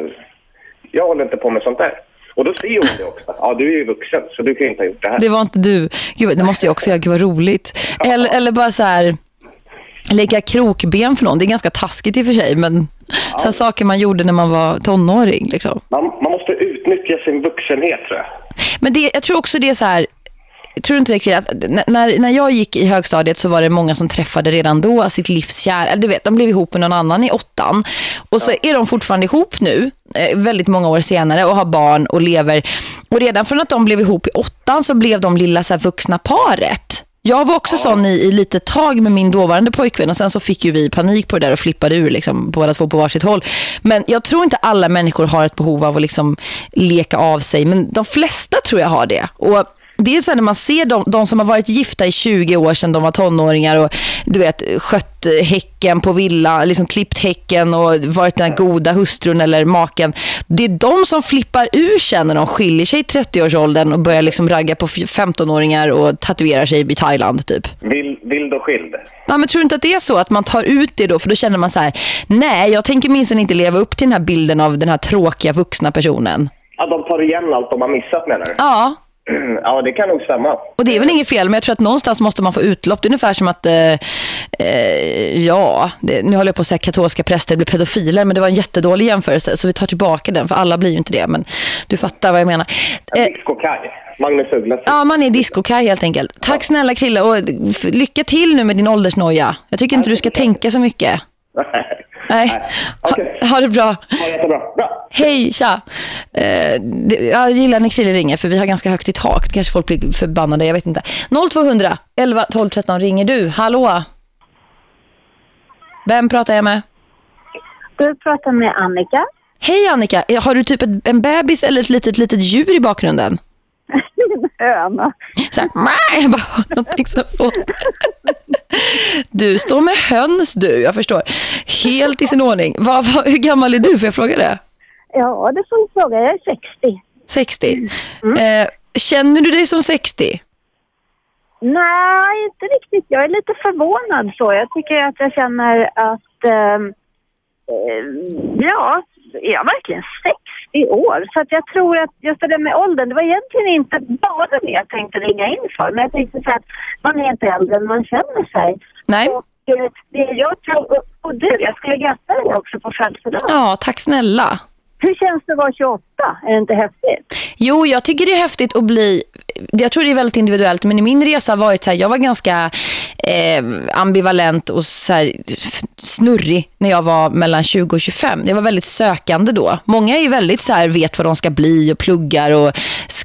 jag håller inte på med sånt där. Och då ser hon det också. Ja, du är ju vuxen så du kan inte ha gjort det här. Det var inte du. Gud, det måste jag också göra. Gud vad roligt. Eller, eller bara så här lägga krokben för någon. Det är ganska taskigt i och för sig, men ja. sen saker man gjorde när man var tonåring. Liksom. Man, man måste utnyttja sin vuxenhet, tror jag. Men det, jag tror också det är så här, tror du inte det att när, när jag gick i högstadiet så var det många som träffade redan då sitt livskär. Du vet, de blev ihop med någon annan i åttan. Och så är de fortfarande ihop nu, eh, väldigt många år senare och har barn och lever. Och redan från att de blev ihop i åttan så blev de lilla så vuxna paret. Jag var också ja. sån i, i lite tag med min dåvarande pojkvän och sen så fick ju vi panik på det där och flippade ur liksom, båda två på varsitt håll. Men jag tror inte alla människor har ett behov av att liksom leka av sig men de flesta tror jag har det. Och det är så när man ser de, de, som har varit gifta i 20 år sedan de var tonåringar och du vet, skött häcken på villa, liksom klippt häcken och varit den goda hustrun eller maken. Det är de som flippar ur sen när de skiljer sig i 30-årsåldern och börjar liksom ragga på 15-åringar och tatuerar sig i Thailand typ. Vild, vild och skild. Ja, men tror du inte att det är så att man tar ut det då? För då känner man så här, nej jag tänker minst inte leva upp till den här bilden av den här tråkiga vuxna personen. Ja, de tar igen allt de har missat menar du? Ja, Ja, det kan nog stämma. Och det är väl inget fel, men jag tror att någonstans måste man få utlopp. Det är ungefär som att, eh, eh, ja, det, nu håller jag på att säga katolska präster blir pedofiler, men det var en jättedålig jämförelse, så vi tar tillbaka den, för alla blir ju inte det, men du fattar vad jag menar. Eh, Disco-Kaj, Magnus Ugglas. Ja, man är disco-Kaj helt enkelt. Tack snälla Krille, och lycka till nu med din åldersnoja. Jag tycker inte du ska tänka så mycket. Nej. Okay. Ha, ha, det bra. Ha det bra. bra. Hej, tja. Eh, det, jag gillar när Krille ringer för vi har ganska högt i tak. Kanske folk blir förbannade, jag vet inte. 0200 11 12 13 ringer du. Hallå? Vem pratar jag med? Du pratar med Annika. Hej Annika, har du typ en bebis eller ett litet, litet djur i bakgrunden? höna. Så här, jag bara någonting så Du står med höns du, jag förstår. Helt i sin ordning. Vad, vad, hur gammal är du, får jag fråga det? Ja, det får du fråga. Jag är 60. 60. Mm. Eh, känner du dig som 60? Nej, inte riktigt. Jag är lite förvånad så. Jag tycker att jag känner att... Eh, ja, är jag verkligen 60 år? Så att jag tror att just det där med åldern, det var egentligen inte bara det jag tänkte ringa in för. Men jag tänkte så att man är inte äldre än man känner sig. Nej. Och eh, det jag tror, och du, jag skulle gratta dig också på födelsedagen. Ja, tack snälla. Hur känns det att vara 28? Är det inte häftigt? Jo, jag tycker det är häftigt att bli... Jag tror det är väldigt individuellt, men i min resa har varit så här, jag var ganska eh, ambivalent och så här, snurrig när jag var mellan 20 och 25. Jag var väldigt sökande då. Många är väldigt så här, vet vad de ska bli och pluggar och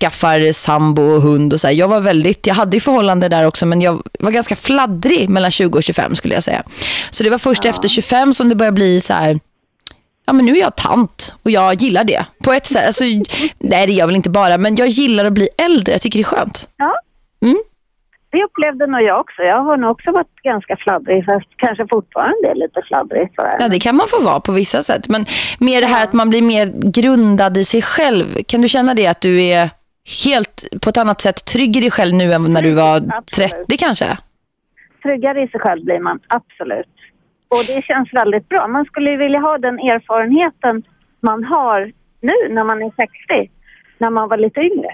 skaffar sambo och hund och så här. Jag var väldigt, jag hade ju förhållande där också men jag var ganska fladdrig mellan 20 och 25 skulle jag säga. Så det var först ja. efter 25 som det började bli så här ja men nu är jag tant och jag gillar det. På ett sätt, alltså, nej det gör väl inte bara, men jag gillar att bli äldre. Jag tycker det är skönt. Ja. Mm. Det upplevde nog jag också. Jag har nog också varit ganska fladdrig, fast kanske fortfarande är lite fladdrig. Ja, det kan man få vara på vissa sätt. Men mer det här att man blir mer grundad i sig själv. Kan du känna det att du är helt på ett annat sätt trygg i dig själv nu än när du var 30 kanske? Tryggare i sig själv blir man, absolut. Och det känns väldigt bra. Man skulle vilja ha den erfarenheten man har nu när man är 60, när man var lite yngre.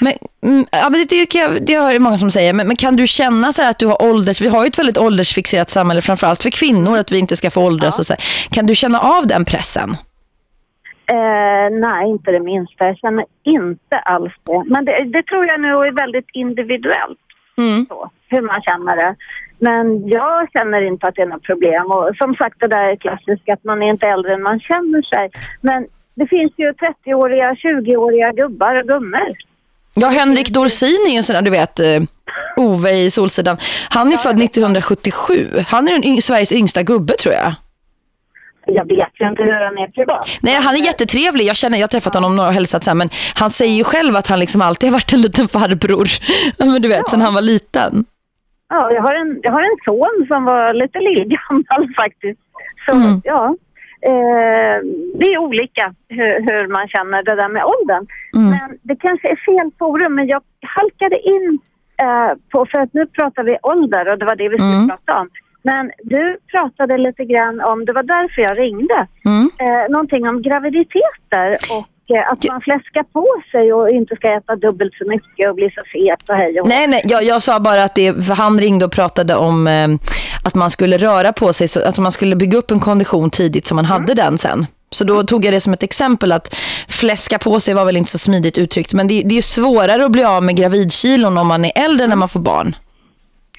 Men, mm, ja, men det, det, det har många som säger. Men, men, kan du känna så att du har ålders... Vi har ju ett väldigt åldersfixerat samhälle, framförallt för kvinnor, att vi inte ska få åldras. Ja. Och så. Kan du känna av den pressen? Eh, nej, inte det minsta. Jag känner inte alls det. Men det, det tror jag nu är väldigt individuellt. Mm. Så, hur man känner det. Men jag känner inte att det är något problem. Och som sagt, det där är klassiskt att man är inte äldre än man känner sig. Men det finns ju 30-åriga, 20-åriga gubbar och gummor. Ja, Henrik Dorsin är en sån där, du vet, uh, Ove i Solsidan. Han är ja, född 1977. Han är den Sveriges yngsta gubbe, tror jag. jag vet ju inte hur han är privat. Nej, han är jättetrevlig. Jag känner, jag har träffat honom och hälsat så men han säger ju själv att han liksom alltid har varit en liten farbror. men du vet, ja. sen han var liten. Ja, jag har en, jag har en son som var lite lillgammal faktiskt. Så mm. ja, eh, det är olika hur, hur, man känner det där med åldern. Mm. Men det kanske är fel forum, men jag halkade in eh, på, för att nu pratar vi ålder och det var det vi skulle mm. prata om. Men du pratade lite grann om, det var därför jag ringde, mm. eh, någonting om graviditeter och eh, att man fläskar på sig och inte ska äta dubbelt så mycket och bli så fet och hej och Nej, nej, jag, jag sa bara att det, han ringde och pratade om eh, att man skulle röra på sig, så, att man skulle bygga upp en kondition tidigt så man hade mm. den sen. Så då tog jag det som ett exempel att fläska på sig var väl inte så smidigt uttryckt. Men det, det är svårare att bli av med gravidkilon om man är äldre när man får barn.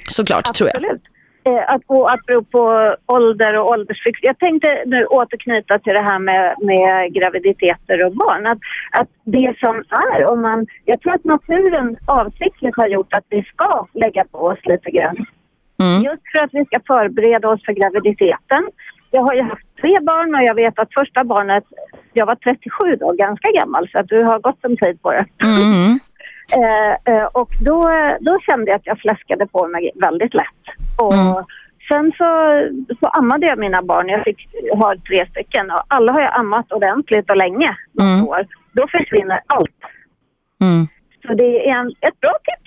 Såklart, Absolut. tror jag eh, att gå apropå ålder och åldersfix. Jag tänkte nu återknyta till det här med, med graviditeter och barn. Att, att det som är, om man, jag tror att naturen avsiktligt har gjort att vi ska lägga på oss lite grann. Mm. Just för att vi ska förbereda oss för graviditeten. Jag har ju haft tre barn och jag vet att första barnet, jag var 37 då, ganska gammal så att du har gått en tid på det. Mm. Eh, eh, och då, då kände jag att jag fläskade på mig väldigt lätt. Och mm. Sen så, så ammade jag mina barn. Jag fick ha tre stycken och alla har jag ammat ordentligt och länge. Mm. År. Då försvinner allt. Mm. Så det är en, ett bra tips.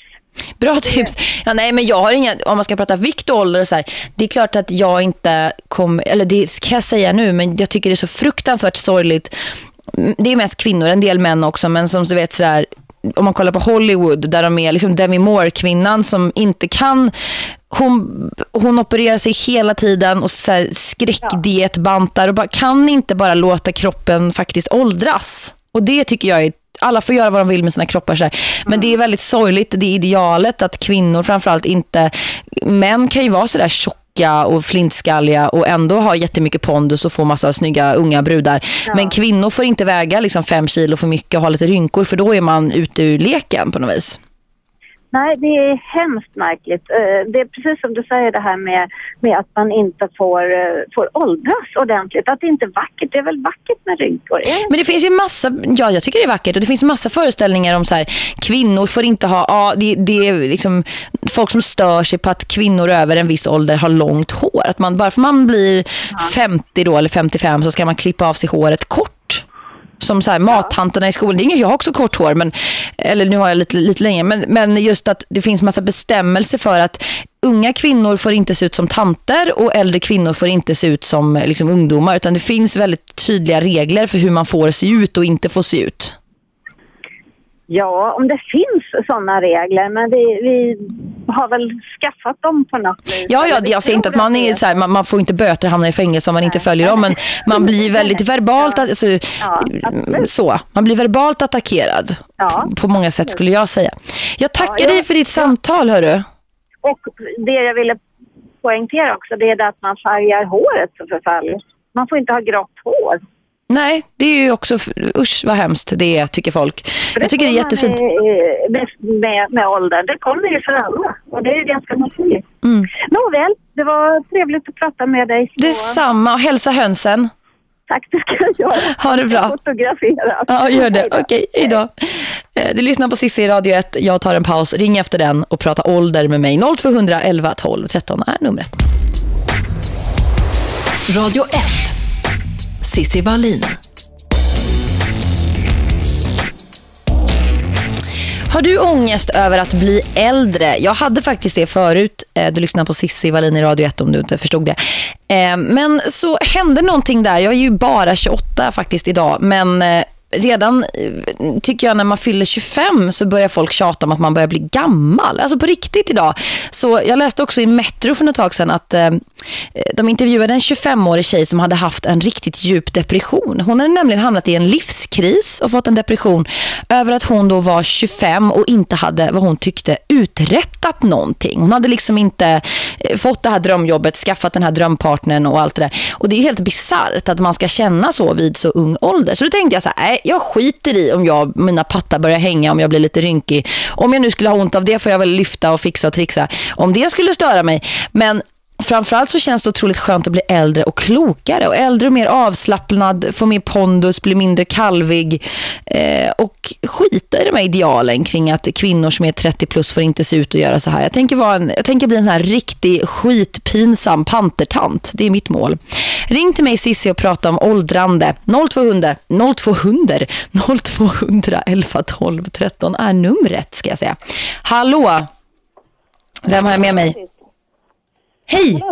Bra tips. Ja, nej, men jag har inga, om man ska prata vikt och ålder och så här, det är klart att jag inte kommer, eller det kan jag säga nu, men jag tycker det är så fruktansvärt sorgligt. Mm, det är mest kvinnor, en del män också, men som du vet så där, om man kollar på Hollywood där de är liksom Demi Moore kvinnan som inte kan hon, hon opererar sig hela tiden och så skräckdietbantar och bara, kan inte bara låta kroppen faktiskt åldras. Och det tycker jag är alla får göra vad de vill med sina kroppar så Men mm. det är väldigt sorgligt det är idealet att kvinnor framförallt inte män kan ju vara så där tjocka och flintskalliga och ändå ha jättemycket pondus och få massa snygga unga brudar. Ja. Men kvinnor får inte väga liksom fem kilo för mycket och ha lite rynkor för då är man ute ur leken på något vis. Nej, det är hemskt märkligt. Eh, det är precis som du säger det här med, med att man inte får, eh, får åldras ordentligt. Att det inte är vackert. Det är väl vackert med rynkor? Men det finns ju massa, ja jag tycker det är vackert. Och det finns massa föreställningar om så här, kvinnor får inte ha, ja det, det är liksom folk som stör sig på att kvinnor över en viss ålder har långt hår. Att man bara för man blir ja. 50 då eller 55 så ska man klippa av sig håret kort som så här, mattanterna i skolan. Det är inget, jag har också kort hår, men, eller nu har jag lite, lite längre. Men, men just att det finns massa bestämmelser för att unga kvinnor får inte se ut som tanter och äldre kvinnor får inte se ut som liksom, ungdomar. Utan det finns väldigt tydliga regler för hur man får se ut och inte får se ut. Ja, om det finns sådana regler, men vi, vi har väl skaffat dem på något vis. Ja, ja jag säger inte att man är så här, man, man, får inte böter hamna i fängelse om man Nej. inte följer dem, men man blir väldigt verbalt alltså, ja, så, man blir verbalt attackerad ja. på många sätt skulle jag säga. Jag tackar ja, dig för ditt samtal, hörru. Och det jag ville poängtera också, det är att man färgar håret så förfärligt. Man får inte ha grått hår. Nej, det är ju också, usch vad hemskt det är, tycker folk. Det jag tycker det är jättefint. Med, med, med åldern, det kommer ju för alla. Och det är ganska naturligt. Mm. Nåväl, det var trevligt att prata med dig. Så... Detsamma, och hälsa hönsen. Tack, det ska jag göra. Ha det bra. Fotografera. Ja, gör det. Okej, okay, hej då. Eh, du lyssnar på Cissi i Radio 1. Jag tar en paus. Ring efter den och prata ålder med mig. 0200 11 12 13 är numret. Radio 1. Cissi Wallin. Har du ångest över att bli äldre? Jag hade faktiskt det förut. Eh, du lyssnar på Cissi Wallin i Radio 1 om du inte förstod det. Eh, men så hände någonting där. Jag är ju bara 28 faktiskt idag. Men eh, redan eh, tycker jag när man fyller 25 så börjar folk tjata om att man börjar bli gammal. Alltså på riktigt idag. Så jag läste också i Metro för något tag sedan att eh, eh de intervjuade en 25-årig tjej som hade haft en riktigt djup depression. Hon hade nämligen hamnat i en livskris och fått en depression över att hon då var 25 och inte hade vad hon tyckte uträttat någonting. Hon hade liksom inte eh, fått det här drömjobbet, skaffat den här drömpartnern och allt det där. Och det är helt bizarrt att man ska känna så vid så ung ålder. Så då tänkte jag så här, jag skiter i om jag, mina pattar börjar hänga, om jag blir lite rynkig. Om jag nu skulle ha ont av det får jag väl lyfta och fixa och trixa. Om det skulle störa mig. Men framförallt så känns det otroligt skönt att bli äldre och klokare. Och äldre och mer avslappnad, få mer pondus, bli mindre kalvig. Eh, och skita i de här idealen kring att kvinnor som är 30 plus får inte se ut och göra så här. Jag tänker, vara en, jag tänker bli en sån här riktig skitpinsam pantertant. Det är mitt mål. Ring till mig Sissi och prata om åldrande. 0200 0200 0200 11 12 13 är numret ska jag säga. Hallå! Vem har jag med mig? Hej!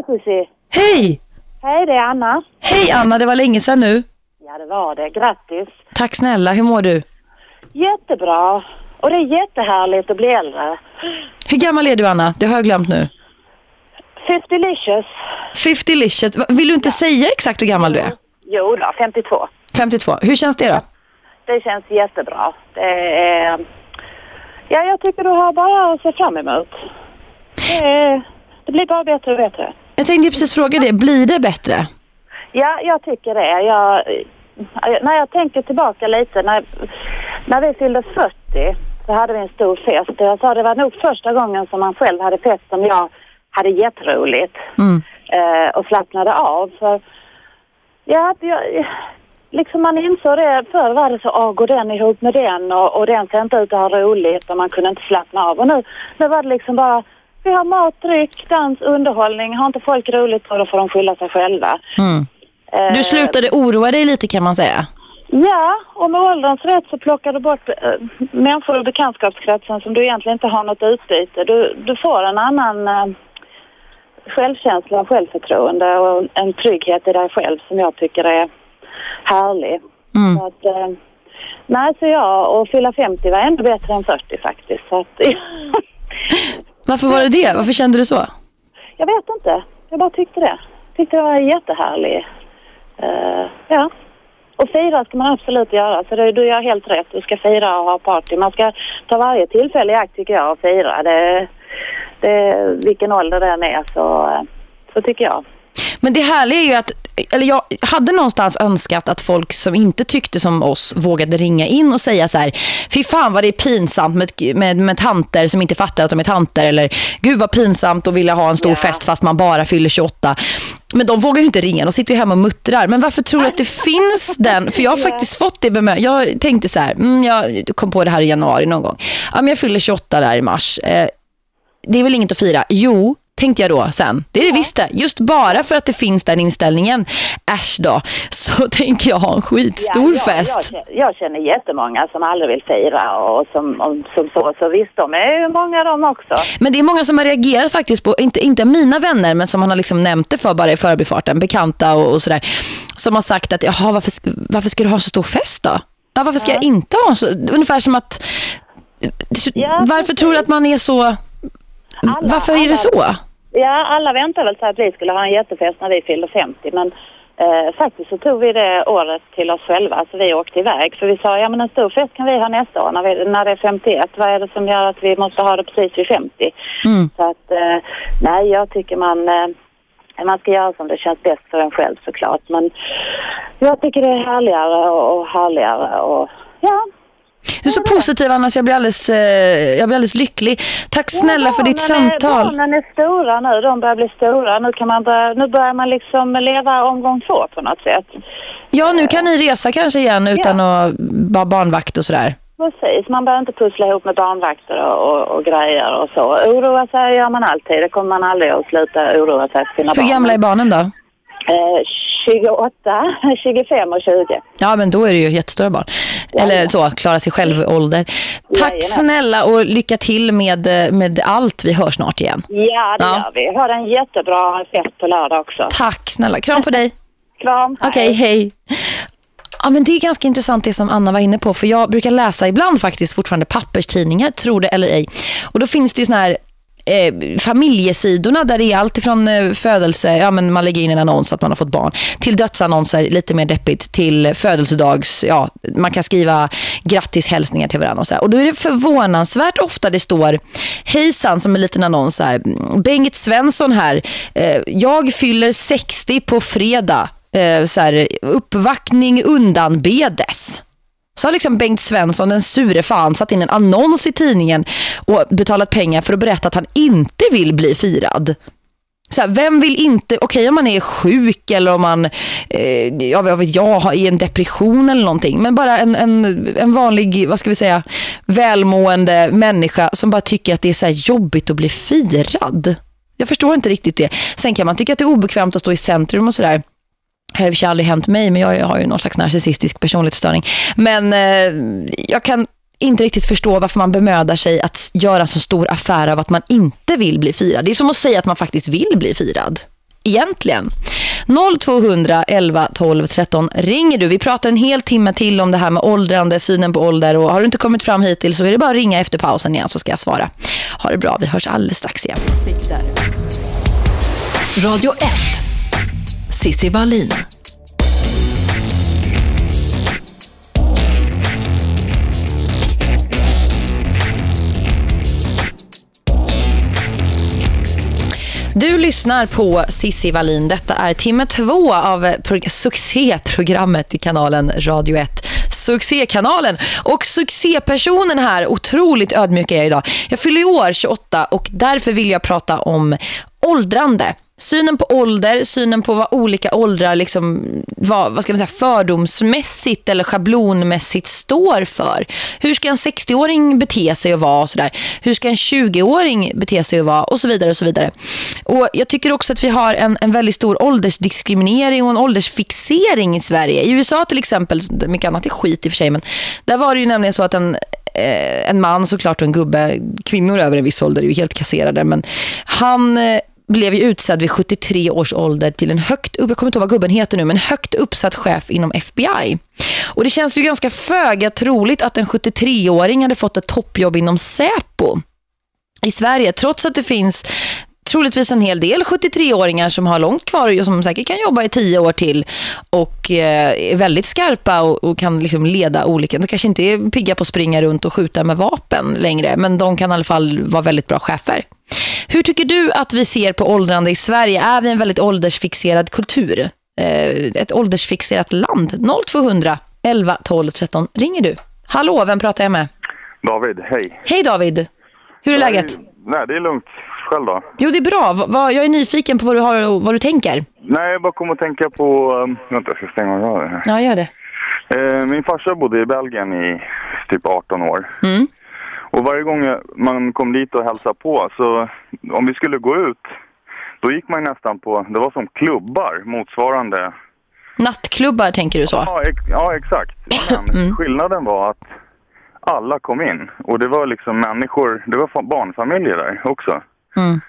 Hej! Hej, det är Anna. Hej Anna, det var länge sedan nu. Ja, det var det. Grattis. Tack snälla, hur mår du? Jättebra. Och det är jättehärligt att bli äldre. Hur gammal är du Anna? Det har jag glömt nu. 50 licious. 50 licious. Vill du inte säga exakt hur gammal du är? Jo då, 52. 52. Hur känns det då? Det känns jättebra. Det är... Ja, jag tycker du har bara att se fram emot. Det, är... det blir bara bättre och bättre. Jag tänkte precis fråga det. Blir det bättre? Ja, jag tycker det. Jag, när jag tänker tillbaka lite, när, när vi fyllde 40 så hade vi en stor fest. Jag sa det var nog första gången som man själv hade fest som jag hade jätteroligt Mm. eh, och slappnade av. För, ja, jag, liksom man insåg det, förr var det så, åh, går den ihop med den och, och den ser inte ut att ha roligt och man kunde inte slappna av. Och nu, nu var det liksom bara, vi har mat, dryck, dans, underhållning. Har inte folk roligt då får de skylla sig själva. Mm. Eh, Du slutade oroa dig lite kan man säga. Ja, och med ålderns rätt så plockar du bort äh, människor ur bekantskapskretsen som du egentligen inte har något utbyte. Du, du får en annan äh, självkänsla och självförtroende och en trygghet i dig själv som jag tycker är härlig. Mm. Så att, äh, nej, så jag och fylla 50 var ändå bättre än 40 faktiskt. Så att, Varför var det det? Varför kände du så? jag vet inte, jag bara tyckte det. Tyckte det var jättehärlig. Uh, ja. Och fira ska man absolut göra, så det, du gör helt rätt. Du ska fira och ha party. Man ska ta varje tillfälle i akt tycker jag och fira. Det, det, vilken ålder den är så, så tycker jag. Men det härliga är ju att eller jag hade någonstans önskat att folk som inte tyckte som oss vågade ringa in och säga så här, fy fan vad det är pinsamt med, med, med tanter som inte fattar att de är tanter eller gud vad pinsamt att vilja ha en stor Ja. fest fast man bara fyller 28. Men de vågar ju inte ringa, de sitter ju hemma och muttrar. Men varför tror du att det finns den? För jag har faktiskt fått det bemö- Jag tänkte så här, mm, jag kom på det här i januari någon gång. Ja, men jag fyller 28 där i mars. Eh, det är väl inget att fira? Jo, tänkte jag då sen. Det är det visst det. Just bara för att det finns den inställningen, äsch då, så tänker jag ha en skitstor Ja, jag, fest. Jag, känner- jag känner jättemånga som aldrig vill fira och som, och, som så. Så visst, de är ju många de också. Men det är många som har reagerat faktiskt på, inte, inte mina vänner, men som man har liksom nämnt det för bara i förbifarten, bekanta och, och sådär. Som har sagt att, jaha, varför, varför ska du ha så stor fest då? Ja, varför ska jag inte ha så? Ungefär som att, Ja, varför tror du att man är så, Alla- varför är alla- det så? Ja, alla väntar väl sig att vi skulle ha en jättefest när vi fyllde 50. Men eh, faktiskt så tog vi det året till oss själva. Så vi åkte iväg. För vi sa, ja men en stor fest kan vi ha nästa år när, vi, när det är 51. Vad är det som gör att vi måste ha det precis vid 50? Mm. Så att, eh, nej jag tycker man... Eh, man ska göra som det känns bäst för en själv såklart. Men jag tycker det är härligare och, och härligare och ja. Du är så positiv Anna så jag blir alldeles, eh, jag blir alldeles lycklig. Tack snälla för ditt samtal. Är, barnen är stora nu, de börjar bli stora. Nu, kan man börja, nu börjar man liksom leva omgång två på något sätt. Ja, nu kan ni resa kanske igen utan att vara barnvakt och sådär. Precis, man behöver inte pussla ihop med barnvakter och, och, och grejer och så. Oroa sig gör man alltid, det kommer man aldrig att sluta oroa sig för sina barn. Hur gamla är barnen då? Eh, 28, 25 och 20. Ja, men då är det ju jättestora barn. Eller så, klara sig själv-ålder. Tack Jajamän. snälla och lycka till med, med allt. Vi hörs snart igen. Ja, det Ja. gör vi. Ha en jättebra fest på lördag också. Tack snälla. Kram på dig. Kram. Okej, hej. Ja, men det är ganska intressant det som Anna var inne på. För jag brukar läsa ibland faktiskt fortfarande papperstidningar, tror det eller ej. Och då finns det ju såna här eh, familjesidorna där det är allt ifrån eh, födelse, ja men man lägger in en annons att man har fått barn, till dödsannonser, lite mer deppigt, till födelsedags, ja man kan skriva grattis hälsningar till varandra och så här. Och då är det förvånansvärt ofta det står hejsan som en liten annons här, Bengt Svensson här, eh, jag fyller 60 på fredag, eh, så här, uppvaktning undanbedes. Så har liksom Bengt Svensson, den sure fan, satt in en annons i tidningen och betalat pengar för att berätta att han inte vill bli firad. så här, vem vill inte, okej okay, om man är sjuk eller om man eh, jag vet jag har i en depression eller någonting, men bara en, en, en vanlig, vad ska vi säga, välmående människa som bara tycker att det är så jobbigt att bli firad. Jag förstår inte riktigt det. Sen kan man tycka att det är obekvämt att stå i centrum och sådär. Det har ju aldrig hänt mig, men jag har ju någon slags narcissistisk personlighetsstörning. Men eh, jag kan inte riktigt förstå varför man bemödar sig att göra så stor affär av att man inte vill bli firad. Det är som att säga att man faktiskt vill bli firad. Egentligen. 0200 11 12 13 ringer du. Vi pratar en hel timme till om det här med åldrande, synen på ålder. Och har du inte kommit fram hittills så är det bara att ringa efter pausen igen så ska jag svara. Ha det bra, vi hörs alldeles strax igen. Radio 1 Sissi Wallin Du lyssnar på Sissi Wallin. Detta är timme två av succéprogrammet i kanalen Radio 1. Succékanalen. Och succépersonen här, otroligt ödmjuk är jag idag. Jag fyller i år 28 och därför vill jag prata om åldrande. Synen på ålder, synen på vad olika åldrar liksom, vad, vad ska man säga, fördomsmässigt eller schablonmässigt står för. Hur ska en 60-åring bete sig och vara och sådär? Hur ska en 20-åring bete sig och vara och så vidare och så vidare. Och jag tycker också att vi har en, en väldigt stor åldersdiskriminering och en åldersfixering i Sverige. I USA till exempel, mycket annat är skit i och för sig, men där var det ju nämligen så att en eh, en man såklart och en gubbe, kvinnor över en viss ålder är ju helt kasserade, men han eh, blev ju utsedd vid 73 års ålder till en högt upp, jag kommer inte ihåg vad gubben heter nu, men högt uppsatt chef inom FBI. Och det känns ju ganska föga troligt att en 73-åring hade fått ett toppjobb inom Säpo i Sverige, trots att det finns troligtvis en hel del 73-åringar som har långt kvar och som säkert kan jobba i tio år till och eh, är väldigt skarpa och, och kan liksom leda olika. De kanske inte är pigga på att springa runt och skjuta med vapen längre, men de kan i alla fall vara väldigt bra chefer. Hur tycker du att vi ser på åldrande i Sverige? Är vi en väldigt åldersfixerad kultur? Eh, ett åldersfixerat land? 0200 11 12 13 ringer du. Hallå, vem pratar jag med? David, hej. Hej David. Hur är läget? Nej, det är lugnt. Själv då? Jo, det är bra. Jag är nyfiken på vad du, har, och vad du tänker. Nej, jag bara kommer att tänka på... Um, vänta, jag ska stänga av det här. Ja, gör det. Eh, min farsa bodde i Belgien i typ 18 år. Mm. Och varje gång man kom dit och hälsade på så om vi skulle gå ut då gick man nästan på, det var som klubbar motsvarande. Nattklubbar tänker du så? Ja, ex, ja exakt. Men mm. skillnaden var att alla kom in och det var liksom människor, det var barnfamiljer där också. Mm.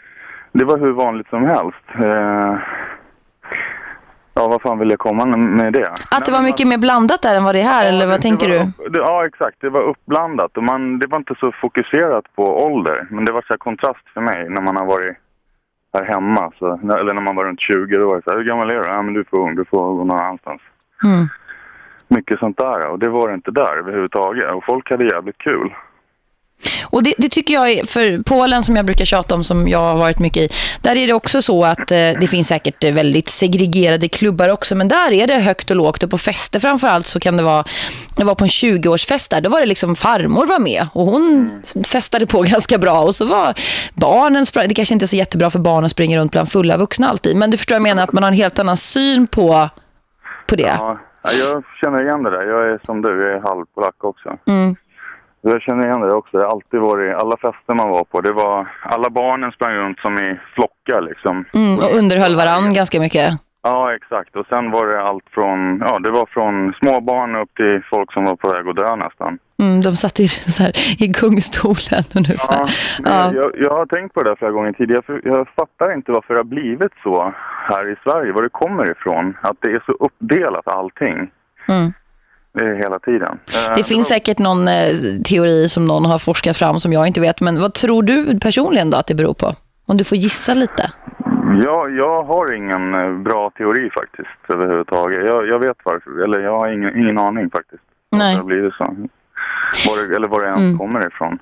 Det var hur vanligt som helst. Eh, Ja, vad fan vill jag komma med det? Att det var mycket mer blandat där än vad det är här, ja, eller vad tänker var, du? Det, ja, exakt. Det var uppblandat och man, det var inte så fokuserat på ålder. Men det var så här kontrast för mig när man har varit här hemma. Så, eller när man var runt 20 år. Så här, hur gammal är du? Ja, men du är för ung. Du får gå någon annanstans. Mm. Mycket sånt där. Och det var inte där överhuvudtaget. Och folk hade jävligt kul. Och det, det, tycker jag är, för Polen som jag brukar tjata om som jag har varit mycket i, där är det också så att eh, det finns säkert väldigt segregerade klubbar också, men där är det högt och lågt och på fester framförallt så kan det vara, jag var på en 20-årsfest där, då var det liksom farmor var med och hon festade på ganska bra och så var barnen, det kanske inte är så jättebra för barnen att springa runt bland fulla vuxna alltid, men du förstår jag menar att man har en helt annan syn på, på det. Ja, jag känner igen det där, jag är som du, jag är halvpolack också. Mm. Jag känner igen det också. Det har alltid varit, alla fester man var på, det var, alla barnen sprang runt som i flockar liksom. Mm, och underhöll varann ganska mycket. Ja, exakt. Och sen var det allt från, ja det var från småbarn upp till folk som var på väg att dö nästan. Mm, de satt i, så här, i gungstolen ungefär. Ja, ja. Jag, jag, har tänkt på det flera gånger tidigare. För jag fattar inte varför det har blivit så här i Sverige, var det kommer ifrån. Att det är så uppdelat allting. Mm hela tiden. Det finns säkert någon eh, teori som någon har forskat fram som jag inte vet. Men vad tror du personligen då att det beror på? Om du får gissa lite. Ja, jag har ingen eh, bra teori faktiskt överhuvudtaget. Jag, jag vet varför, eller jag har ingen, ingen aning faktiskt. Nej. Det har blivit så. Var det, eller var det ens mm. kommer ifrån.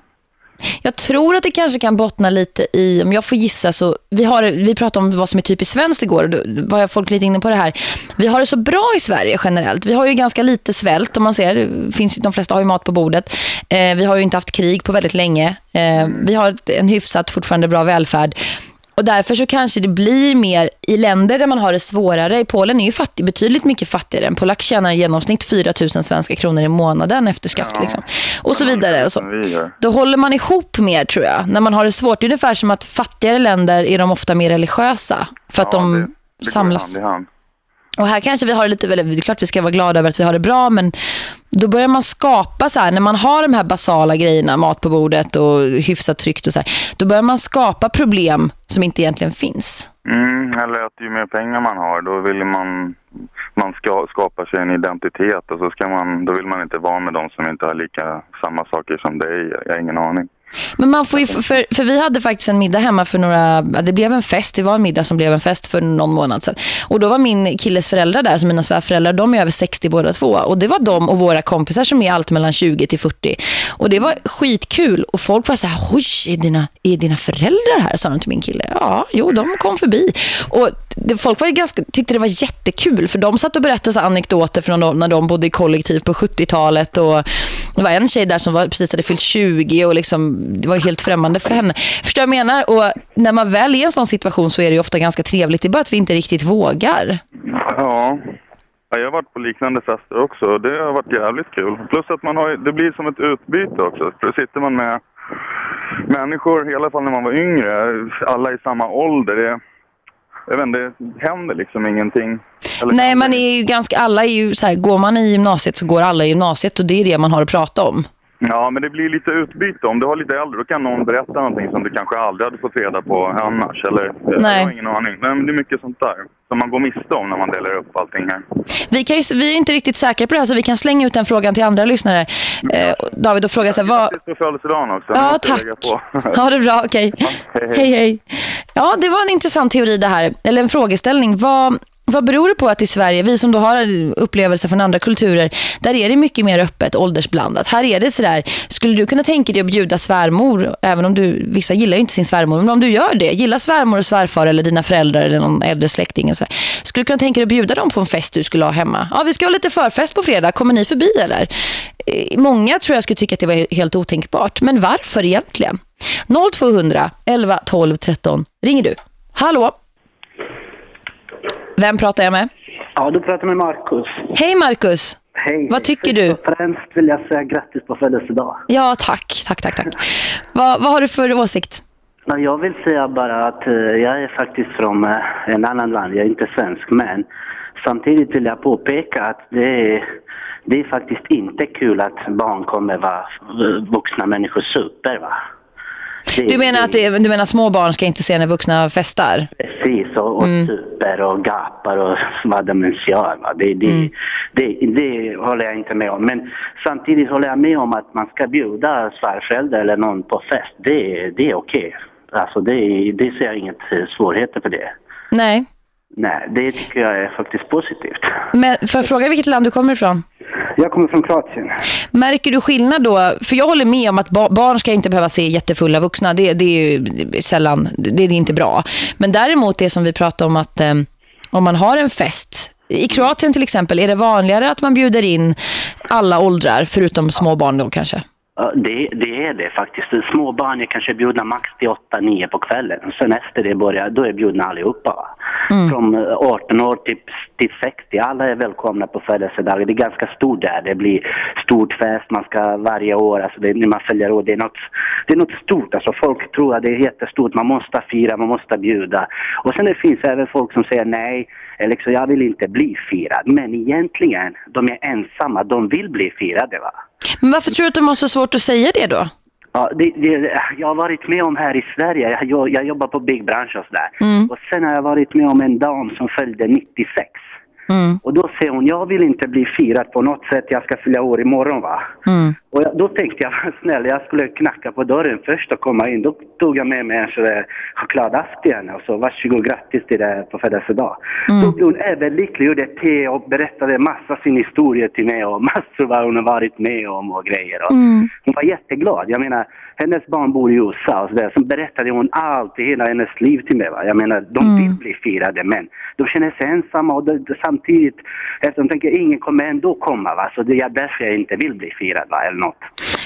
Jag tror att det kanske kan bottna lite i, om jag får gissa så, vi, har, vi pratade om vad som är typiskt svenskt igår och då var jag folk lite inne på det här. Vi har det så bra i Sverige generellt. Vi har ju ganska lite svält om man ser, finns, de flesta har ju mat på bordet. Eh, vi har ju inte haft krig på väldigt länge. Eh, vi har en hyfsat fortfarande bra välfärd. Och därför så kanske det blir mer i länder där man har det svårare. I Polen är ju fattig, betydligt mycket fattigare. En polack tjänar i genomsnitt 4 000 svenska kronor i månaden efter skatt. Ja. Liksom. Och så vidare. Och så. Då håller man ihop mer tror jag. När man har det svårt. Det är ungefär som att fattigare länder är de ofta mer religiösa. För att Ja, de det- det samlas. hand hand. Och här kanske vi har det lite, väl, det är klart vi ska vara glada över att vi har det bra, men då börjar man skapa så här, när man har de här basala grejerna, mat på bordet och hyfsat tryggt och så här, då börjar man skapa problem som inte egentligen finns. Mm, eller att ju mer pengar man har, då vill man, man ska skapa sig en identitet och så ska man, då vill man inte vara med de som inte har lika samma saker som dig. Jag har ingen aning. Men man får ju, för, för vi hade faktiskt en middag hemma för några, det blev en fest, det var en middag som blev en fest för någon månad sedan. Och då var min killes föräldrar där, som mina svärföräldrar, de är över 60 båda två. Och det var de och våra kompisar som är allt mellan 20 till 40. Och det var skitkul. Och folk var så här, oj, är dina, är dina föräldrar här? Sa de till min kille. Ja, jo, de kom förbi. Och folk var ju ganska, tyckte det var jättekul, för de satt och berättade så anekdoter från när de, när de bodde i kollektiv på 70-talet. Och det var en tjej där som var, precis hade fyllt 20 och liksom, det var helt främmande för henne. Förstår jag menar? Och när man väl är i en sån situation så är det ju ofta ganska trevligt. Det är bara att vi inte riktigt vågar. Ja. jag har varit på liknande fester också och det har varit jävligt kul. Plus att man har, det blir som ett utbyte också. För då sitter man med människor, i alla fall när man var yngre, alla i samma ålder. Det, jag vet inte, det händer liksom ingenting. Eller Nej, man det? är ju ganska, alla är ju så här, går man i gymnasiet så går alla i gymnasiet och det är det man har att prata om. Ja, men det blir lite utbyte. Om du har lite äldre, då kan någon berätta någonting som du kanske aldrig hade fått reda på annars. Eller, Nej. Jag har ingen aning. Men det är mycket sånt där som man går miste om när man delar upp allting här. Vi, kan ju, vi är inte riktigt säkra på det här så vi kan slänga ut den frågan till andra lyssnare. Eh, David och fråga här, vad... Grattis på födelsedagen också. Ja, tack. Ha det bra, okej. hej, hej. Hej, hej. Ja, det var en intressant teori det här. Eller en frågeställning. Vad, vad beror det på att i Sverige, vi som då har upplevelser från andra kulturer, där är det mycket mer öppet, åldersblandat. Här är det sådär, skulle du kunna tänka dig att bjuda svärmor, även om du, vissa gillar ju inte sin svärmor, men om du gör det, gillar svärmor och svärfar eller dina föräldrar eller någon äldre släkting, och sådär, skulle du kunna tänka dig att bjuda dem på en fest du skulle ha hemma? Ja, vi ska ha lite förfest på fredag, kommer ni förbi eller? Eh, många tror jag skulle tycka att det var helt otänkbart, men varför egentligen? 0200 11 12 13 ringer du. Hallå? Vem pratar jag med? Ja, du pratar med Marcus. Hej Marcus. Hej. Vad tycker du? Först främst vill jag säga grattis på födelsedag. Ja, tack. Tack, tack, tack. vad, vad har du för åsikt? Ja, Jag vill säga bara att eh, jag är faktiskt från eh, en annan land, jag är inte svensk, men samtidigt vill jag påpeka att det är, det är faktiskt inte kul att barn kommer vara eh, vuxna människor super, va? Du menar att det, du menar små barn ska inte se när vuxna festar? Precis, och, och Mm. super och gapar och vad de ens gör. Det, det, Mm. det, det håller jag inte med om. Men samtidigt håller jag med om att man ska bjuda svärföräldrar eller någon på fest. Det, det är okej. Alltså det, det ser jag inget svårigheter för det. Nej. Nej, det tycker jag är faktiskt positivt. Men för att fråga vilket land du kommer ifrån? Jag kommer från Kroatien. Märker du skillnad då? För jag håller med om att ba barn ska inte behöva se jättefulla vuxna. Det, det är ju sällan, det, är inte bra. Men däremot det som vi pratar om att eh, om man har en fest. I Kroatien till exempel är det vanligare att man bjuder in alla åldrar förutom små barn då kanske. Det, det är det faktiskt. Små barn är kanske bjudna max till 8-9 på kvällen. Sen efter det börjar, då är bjudna allihopa. Va? Från eh, 18 år till, till 60. Alla är välkomna på födelsedagar. Det är ganska stort där. Det blir stort fest. Man ska varje år, alltså det, när man följer år, det är, något, det är något stort. Alltså folk tror att det är jättestort. Man måste fira, man måste bjuda. Och sen det finns även folk som säger nej. Eller så jag vill inte bli firad. Men egentligen, de är ensamma. De vill bli firade va. Men varför tror du att de har så svårt att säga det då? Ja, det, det, jag har varit med om här i Sverige, jag, jag, jobbar på byggbransch och sådär. Mm. Och sen har jag varit med om en dam som följde 96. Mm. Och då säger hon, jag vill inte bli firad på något sätt, jag ska fylla år imorgon va. Mm. Och jag, då tänkte jag, var snäll, jag skulle knacka på dörren först och komma in. Då tog jag med mig en sån där chokladask till henne och så varsågod grattis till det på födelsedag. Mm. Då blev hon överlycklig, gjorde te och berättade massa sin historia till mig och massor vad hon har varit med om och grejer. Och Mm. Hon var jätteglad. Jag menar, hennes barn bor i USA och så där. Så berättade hon allt i hela hennes liv till mig. Va? Jag menar, de Mm. vill bli firade men de känner sig ensamma och det, det, samtidigt, eftersom de tänker ingen kommer ändå komma va. Så det är därför jag inte vill bli firad va, eller något.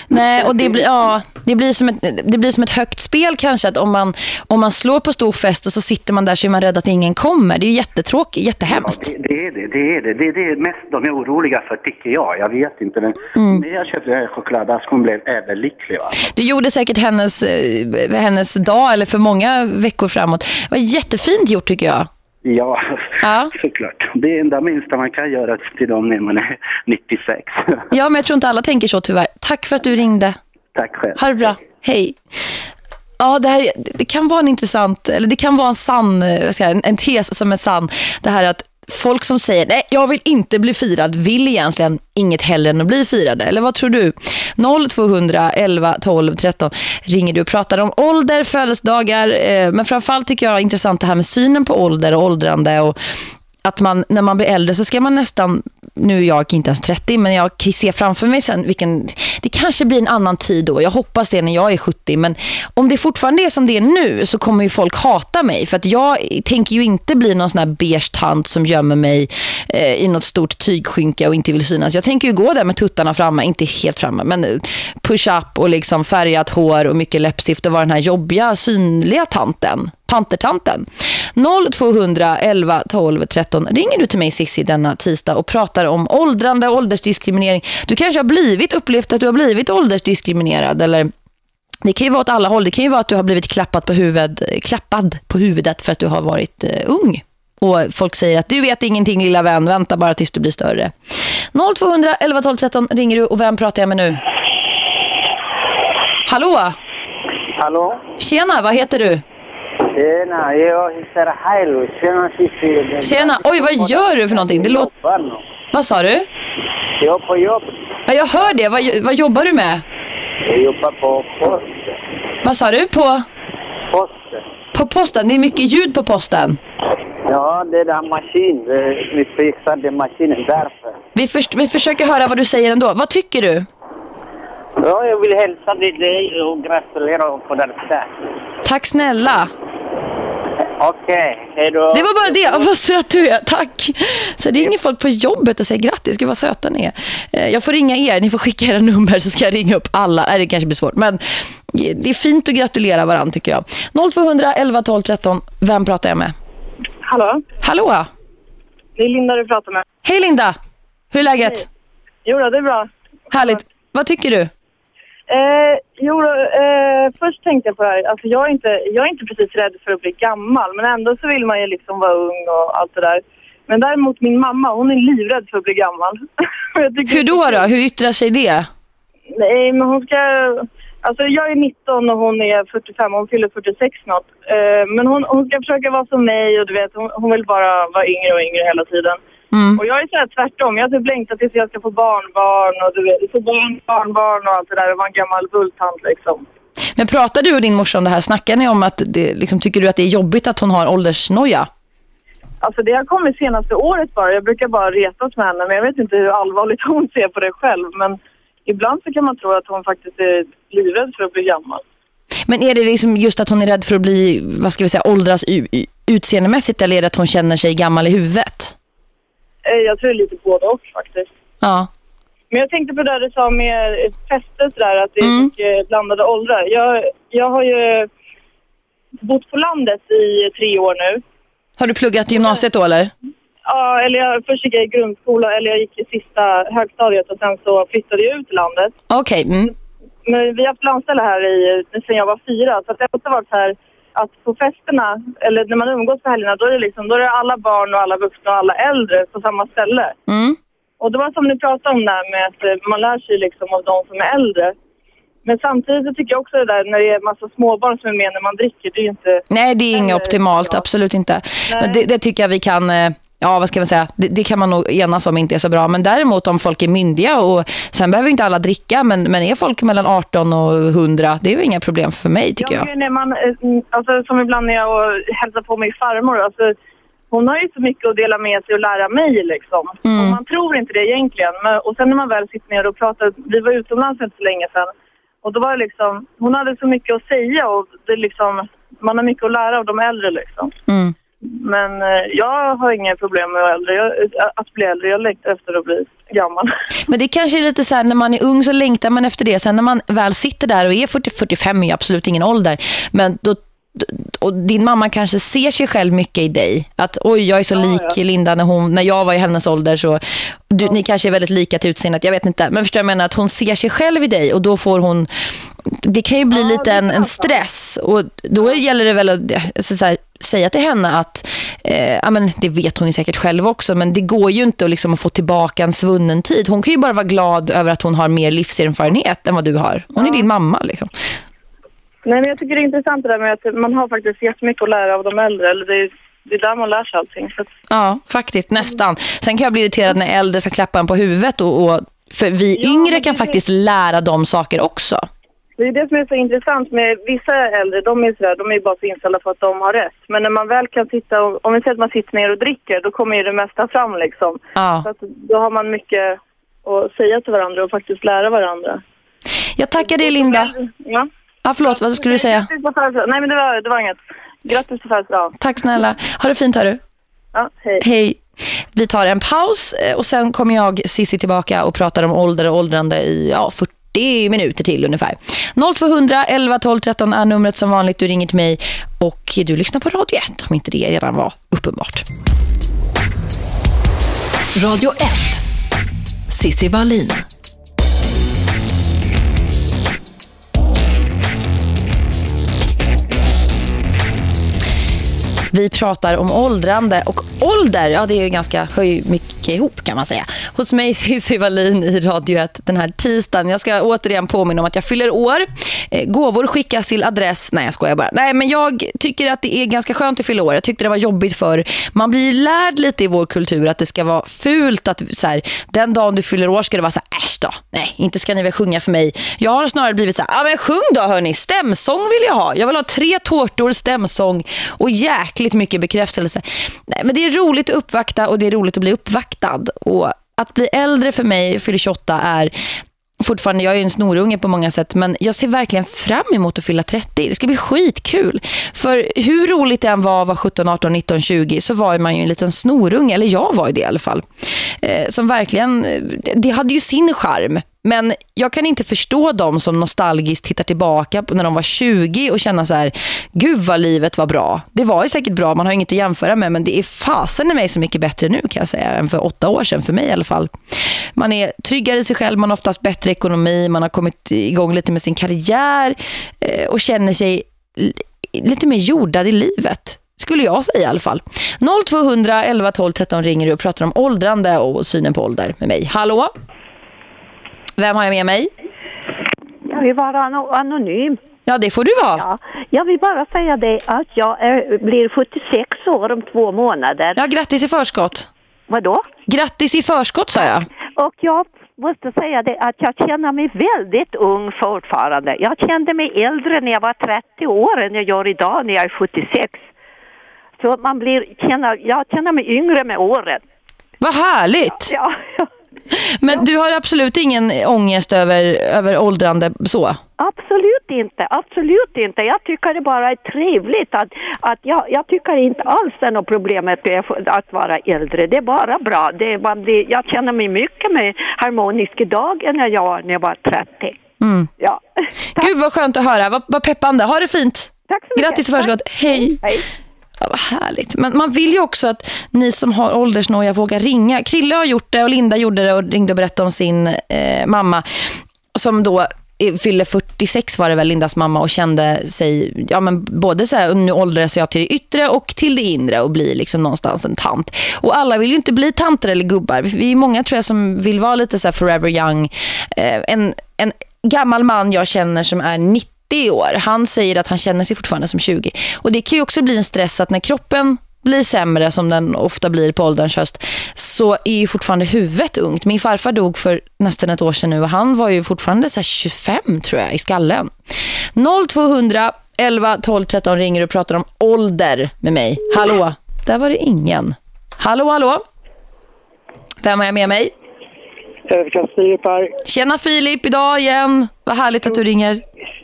Nej, och det blir, ja, det, blir som ett, det blir som ett högt spel kanske. Att om man, om man slår på stor fest och så sitter man där så är man rädd att ingen kommer. Det är ju jättetråkigt, jättehemskt. Ja, det, det är det, det är det. Det är det mest de är oroliga för tycker jag. Jag vet inte, men Mm. när jag köpte den här chokladasken blev jag överlycklig. Va? Det gjorde säkert hennes, eh, hennes dag eller för många veckor framåt. Det var jättefint gjort tycker jag. Ja, Ja. såklart. Det är enda minsta man kan göra till dem när man är 96. Ja, men jag tror inte alla tänker så tyvärr. Tack för att du ringde. Tack själv. Ha det bra. Hej. Ja, det, här, det kan vara en intressant, eller det kan vara en sann, eh, säga, en, en tes som är sann. Det här att folk som säger, nej jag vill inte bli firad, vill egentligen inget hellre än att bli firade. Eller vad tror du? 0200 11 12 13 ringer du och pratar om ålder, födelsedagar. Eh, men framförallt tycker jag är intressant det här med synen på ålder och åldrande och att man, när man blir äldre så ska man nästan, nu är jag inte ens 30 men jag kan se framför mig sen vilken, det kanske blir en annan tid då, jag hoppas det när jag är 70 men om det fortfarande är som det är nu så kommer ju folk hata mig för att jag tänker ju inte bli någon sån här beige tant som gömmer mig eh, i något stort tygskynke och inte vill synas. Jag tänker ju gå där med tuttarna framme, inte helt framme men eh, push-up och liksom färgat hår och mycket läppstift och vara den här jobbiga, synliga tanten pantertanten. 0200 11 12 13 ringer du till mig Sissi denna tisdag och pratar om åldrande åldersdiskriminering. Du kanske har blivit upplevt att du har blivit åldersdiskriminerad eller det kan ju vara åt alla håll. Det kan ju vara att du har blivit klappad på, huvud, klappad på huvudet för att du har varit uh, ung. Och folk säger att du vet ingenting lilla vän, vänta bara tills du blir större. 0200 11 12 13 ringer du och vem pratar jag med nu? Hallå? Hallå? Tjena, vad heter du? Tjena, jag heter Hailo. Tjena Cissi. Tjena, oj vad gör du för någonting? Det låter... Vad sa du? Jag är på jobb. Ja, jag hör det. Vad, vad jobbar du med? Jag jobbar på posten. Vad sa du? På, Posten. på posten? Det är mycket ljud på posten. Ja, det är den maskin. Vi fixade maskinen därför. Vi, först, vi försöker höra vad du säger ändå. Vad tycker du? Ja, jag vill hälsa till dig och gratulera på den där. Tack snälla. Okej, hej då. Det var bara det. Ja, vad söt du är. Tack. Så ringer folk på jobbet och säger grattis. Gud vad söta ni är. Eh, Jag får ringa er. Ni får skicka era nummer så ska jag ringa upp alla. Nej, det kanske blir svårt. Men det är fint att gratulera varandra tycker jag. 0200 11 12 13. Vem pratar jag med? Hallå? Hallå? Det är Linda du pratar med. Hej Linda. Hur är läget? Jo då, det är bra. Härligt. Vad tycker du? Eh, jo, eh, först tänkte jag på det här. Alltså, jag, är inte, jag är inte precis rädd för att bli gammal, men ändå så vill man ju liksom vara ung och allt det där. Men däremot min mamma, hon är livrädd för att bli gammal. Hur då då? Hur yttrar sig det? Nej, men hon ska... Alltså jag är 19 och hon är 45, hon fyller 46 snart. Eh, men hon, hon ska försöka vara som mig och du vet, hon, hon vill bara vara yngre och yngre hela tiden. Och jag är så här tvärtom. Jag har typ längtat tills jag ska få barnbarn och du vet, få barn, barnbarn och allt det där och vara en gammal bulltant liksom. Men pratar du och din morsa om det här? Snackar ni om att det, liksom, tycker du att det är jobbigt att hon har åldersnoja? Alltså det har kommit senaste året bara. Jag brukar bara retas med henne men jag vet inte hur allvarligt hon ser på det själv. Men ibland så kan man tro att hon faktiskt är livrädd för att bli gammal. Men är det liksom just att hon är rädd för att bli, vad ska vi säga, åldras utseendemässigt eller är det att hon känner sig gammal i huvudet? Eh, Jag tror lite både och faktiskt. Ja. Men jag tänkte på det du sa med fester sådär, att det är mycket blandade åldrar. Jag, jag har ju bott på landet i tre år nu. Har du pluggat gymnasiet då eller? Ja, eller jag, först gick jag i grundskola, eller jag gick i sista högstadiet och sen så flyttade jag ut till landet. Okej. Mm. Men vi har haft landställe här i, sen jag var fyra, så att det har också varit här att på festerna, eller när man umgås på helgerna, då är det liksom, då är det alla barn och alla vuxna och alla äldre på samma ställe. Mm. Och det var som ni pratade om där med att eh, man lär sig liksom av de som är äldre. Men samtidigt så tycker jag också det där när det är massa småbarn som är med när man dricker, det är ju inte... Nej, det är inget optimalt, absolut inte. Men det, det tycker jag vi kan, eh, ja vad ska man säga, det, det kan man nog enas om inte är så bra. Men däremot om folk är myndiga och sen behöver inte alla dricka, men, men är folk mellan 18 och 100, det är ju inga problem för mig tycker Ja, jag. men när man, eh, alltså som ibland när jag hälsar på min farmor, alltså hon har ju så mycket att dela med sig och lära mig liksom. Mm. Och man tror inte det egentligen. Men, och sen när man väl sitter ner och pratar, vi var utomlands för inte så länge sedan. Och då var det liksom, hon hade så mycket att säga och det liksom, man har mycket att lära av de äldre liksom. Mm. Men eh, jag har inga problem med att, äldre. Jag, att bli äldre. Jag längtar efter att bli gammal. Men det kanske är lite så här, när man är ung så längtar man efter det. Sen när man väl sitter där och är 40-45 är absolut ingen ålder. Men då och din mamma kanske ser sig själv mycket i dig. Att oj, jag är så ja, lik ja. Linda när, hon, när jag var i hennes ålder. så du, ja. Ni kanske är väldigt lika till utseendet, jag vet inte. Men förstår jag menar att hon ser sig själv i dig och då får hon... Det kan ju bli lite en, en, stress. Och då gäller det väl att så, så säga till henne att eh, ja, men det vet hon ju säkert själv också men det går ju inte att, liksom, att få tillbaka en svunnen tid. Hon kan ju bara vara glad över att hon har mer livserfarenhet än vad du har. Hon är din mamma liksom. Nej, men jag tycker det är intressant det där med att man har faktiskt jättemycket att lära av de äldre. Eller det, är, det är där man lär sig allting. Så. Ja, faktiskt, nästan. Sen kan jag bli irriterad när äldre ska klappa en på huvudet. Och, och för vi ja, yngre kan faktiskt lära dem saker också. Det är det som är så intressant med vissa äldre, de är, sådär, de är bara så inställda på att de har rätt. Men när man väl kan sitta och, om vi säger att man sitter ner och dricker, då kommer ju det mesta fram liksom. Ja. Så att då har man mycket att säga till varandra och faktiskt lära varandra. Jag tackar dig Linda. Ja. Ja, förlåt, vad skulle du säga? Nej, men det var, det var inget. Grattis på födelsedagen. Tack snälla. Ha det fint, hörru. Ja, hej. Hej. Vi tar en paus eh, och sen kommer jag Sissi tillbaka och pratar om ålder och åldrande i ja, 40 minuter till ungefär. 0200 11 12 13 är numret som vanligt. Du ringer till mig och du lyssnar på Radio 1 om inte det redan var uppenbart. Radio 1. Sissi Wallin. Vi pratar om åldrande och ålder, ja det är ju ganska höj mycket ihop kan man säga. Hos mig Cissi Wallin i Radio 1 den här tisdagen. Jag ska återigen påminna om att jag fyller år. Eh, gåvor skickas till adress. Nej jag skojar bara. Nej men jag tycker att det är ganska skönt att fylla år. Jag tyckte det var jobbigt för man blir lärd lite i vår kultur att det ska vara fult att så här, den dagen du fyller år ska det vara så här, äsch då. Nej, inte ska ni väl sjunga för mig. Jag har snarare blivit så här, ja men sjung då hörni. Stämsång vill jag ha. Jag vill ha tre tårtor, stämsång och jäkligt mycket bekräftelse. Nej, men det är roligt att uppvakta och det är roligt att bli uppvaktad. Och att bli äldre för mig, fyller 28, är fortfarande, jag är ju en snorunge på många sätt men jag ser verkligen fram emot att fylla 30. Det ska bli skitkul. För hur roligt det än var att vara 17, 18, 19, 20 så var man ju en liten snorunge, eller jag var det i alla fall. Eh, som verkligen, eh, det hade ju sin charm. Men jag kan inte förstå dem som nostalgiskt tittar tillbaka på när de var 20 och känner så här, gud vad livet var bra. Det var ju säkert bra, man har inget att jämföra med men det är fasen i mig så mycket bättre nu kan jag säga än för åtta år sedan för mig i alla fall. Man är tryggare i sig själv, man har oftast bättre ekonomi, man har kommit igång lite med sin karriär eh, och känner sig lite mer jordad i livet. Skulle jag säga i alla fall. 0200 11 12 13 ringer du och pratar om åldrande och synen på ålder med mig. Hallå? Vem har jag med mig? Jag vill vara anonym. Ja, det får du vara. Ja, jag vill bara säga det att jag är, blir 76 år om två månader. Ja, grattis i förskott. Vadå? Grattis i förskott, sa jag. Och jag måste säga det att jag känner mig väldigt ung fortfarande. Jag kände mig äldre när jag var 30 år än jag gör idag när jag är 76. Så man blir, känner, jag känner mig yngre med åren. Vad härligt! Ja, ja. Men ja. du har absolut ingen ångest över, över åldrande så? Absolut inte, absolut inte. Jag tycker det bara är trevligt att, att jag, jag tycker inte alls det är något problem att vara äldre. Det är bara bra. Det, det, jag känner mig mycket mer harmonisk idag än när jag var när jag var 30. Mm. Ja. Gud vad skönt att höra, vad, vad peppande. Ha det fint. Tack så mycket. Grattis i förskott. Hej. Hej. Ja, vad härligt. Men man vill ju också att ni som har åldersnoja vågar ringa. Krille har gjort det och Linda gjorde det och ringde och berättade om sin eh, mamma som då fyller 46 var det väl Lindas mamma och kände sig ja men både så här nu åldras jag till det yttre och till det inre och blir liksom någonstans en tant. Och alla vill ju inte bli tanter eller gubbar. Vi är många tror jag som vill vara lite så här forever young. Eh, en, en gammal man jag känner som är 90 30 år. Han säger att han känner sig fortfarande som 20. Och det kan ju också bli en stress att när kroppen blir sämre som den ofta blir på ålderns höst så är ju fortfarande huvudet ungt. Min farfar dog för nästan ett år sedan nu och han var ju fortfarande så 25 tror jag i skallen. 0200 11 12 13 ringer och pratar om ålder med mig. Hallå, där var det ingen. Hallå, hallå. Vem har jag med mig? Filip här. Tjena Filip, idag igen. Vad härligt att du ringer.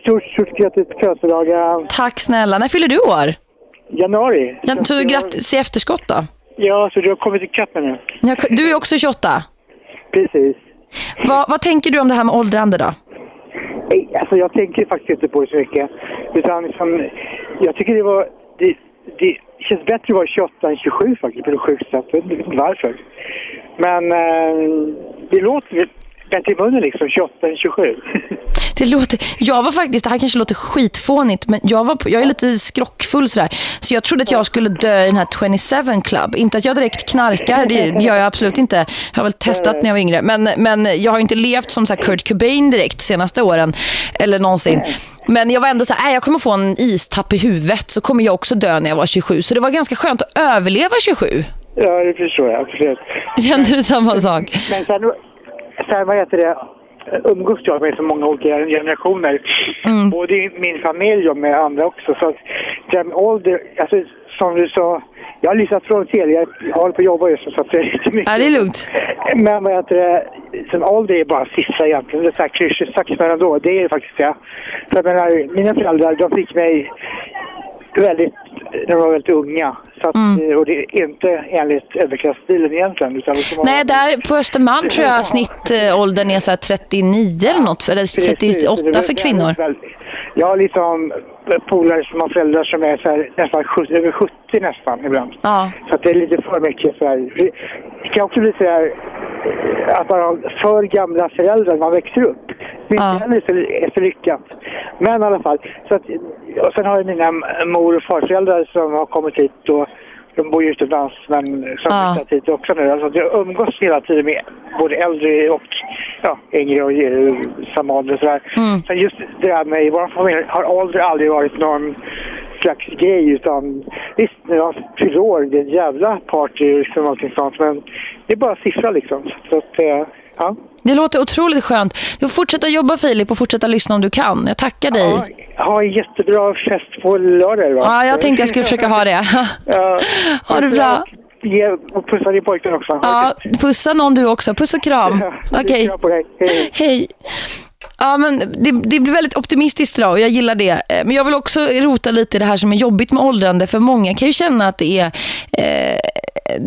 Stort, stort grattis på födelsedagen. Tack snälla. När fyller du år? Januari. Ja, så grattis i efterskott då. Ja, så du har kommit ikapp med nu. Ja, Du är också 28. Precis. Vad, vad tänker du om det här med åldrande då? Alltså jag tänker faktiskt inte på det så mycket. Utan liksom, jag tycker det var... Det, det känns bättre att vara 28 än 27 faktiskt på det sjukt sätt. Jag vet inte varför. Men eh, det låter bättre i munnen liksom, 28 än 27. Det låter, jag var faktiskt, det här kanske låter skitfånigt men jag, var, på- jag är lite skrockfull sådär. Så jag trodde att jag skulle dö i den här 27 Club. Inte att jag direkt knarkar, det, det gör jag absolut inte. Jag har väl testat när jag var yngre. Men, men jag har inte levt som så här Kurt Cobain direkt de senaste åren. Eller någonsin. Men jag var ändå så här, "Äh, jag kommer få en istapp i huvudet så kommer jag också dö när jag var 27. Så det var ganska skönt att överleva 27. Ja, det förstår jag. Absolut. Kände du samma sak? Men sen, sen vad heter det, umgås jag med så många olika generationer. Både i min familj och med andra också. Så att det här med ålder, alltså som du sa, jag har lyssnat från tv, jag håller på att jobba just nu så att det är inte mycket. Ja, det är lugnt. Men vad heter det, som ålder är bara siffra egentligen. Det är så här klyschigt sagt men ändå, det är det faktiskt det. För jag menar, mina föräldrar, de fick mig väldigt, när de var väldigt unga. Så att, Mm. Och det är inte enligt överklasstilen egentligen. Utan vara- Nej, där på Östermalm tror jag snittåldern är så här 39 eller något. Eller Precis, 38 det är för kvinnor. Jag har liksom polare som har föräldrar som är så här, nästan 70, över 70 nästan ibland. Ja. Så det är lite för mycket så här. Det- kan också bli så här att man har för gamla föräldrar man växer upp. Det är inte heller är så lyckat. Men i alla fall. Så att, och sen har jag mina mor och farföräldrar som har kommit hit och de bor ju utomlands men som Ja. flyttat hit också nu. Alltså jag umgås hela tiden med både äldre och ja, yngre och samma ålder och sådär. Sen just det där med i vår familj har ålder aldrig varit någon slags grej utan visst, när jag fyller år, det är en jävla party liksom någonting sånt men det är bara siffra liksom. Så att, eh, ja. Det låter otroligt skönt. Du får fortsätta jobba Filip och fortsätta lyssna om du kan. Jag tackar dig. Ha en jättebra fest på lördag va? Ja, jag tänkte jag skulle försöka ha det. Ja. Ha det bra. Och pussa din pojkvän också. Ja, pussa någon du också. Puss och kram. Okej. På dig. Hej. Hej. Ja, men det, det blir väldigt optimistiskt idag och jag gillar det. Eh, men jag vill också rota lite i det här som är jobbigt med åldrande. För många kan ju känna att det är... Eh,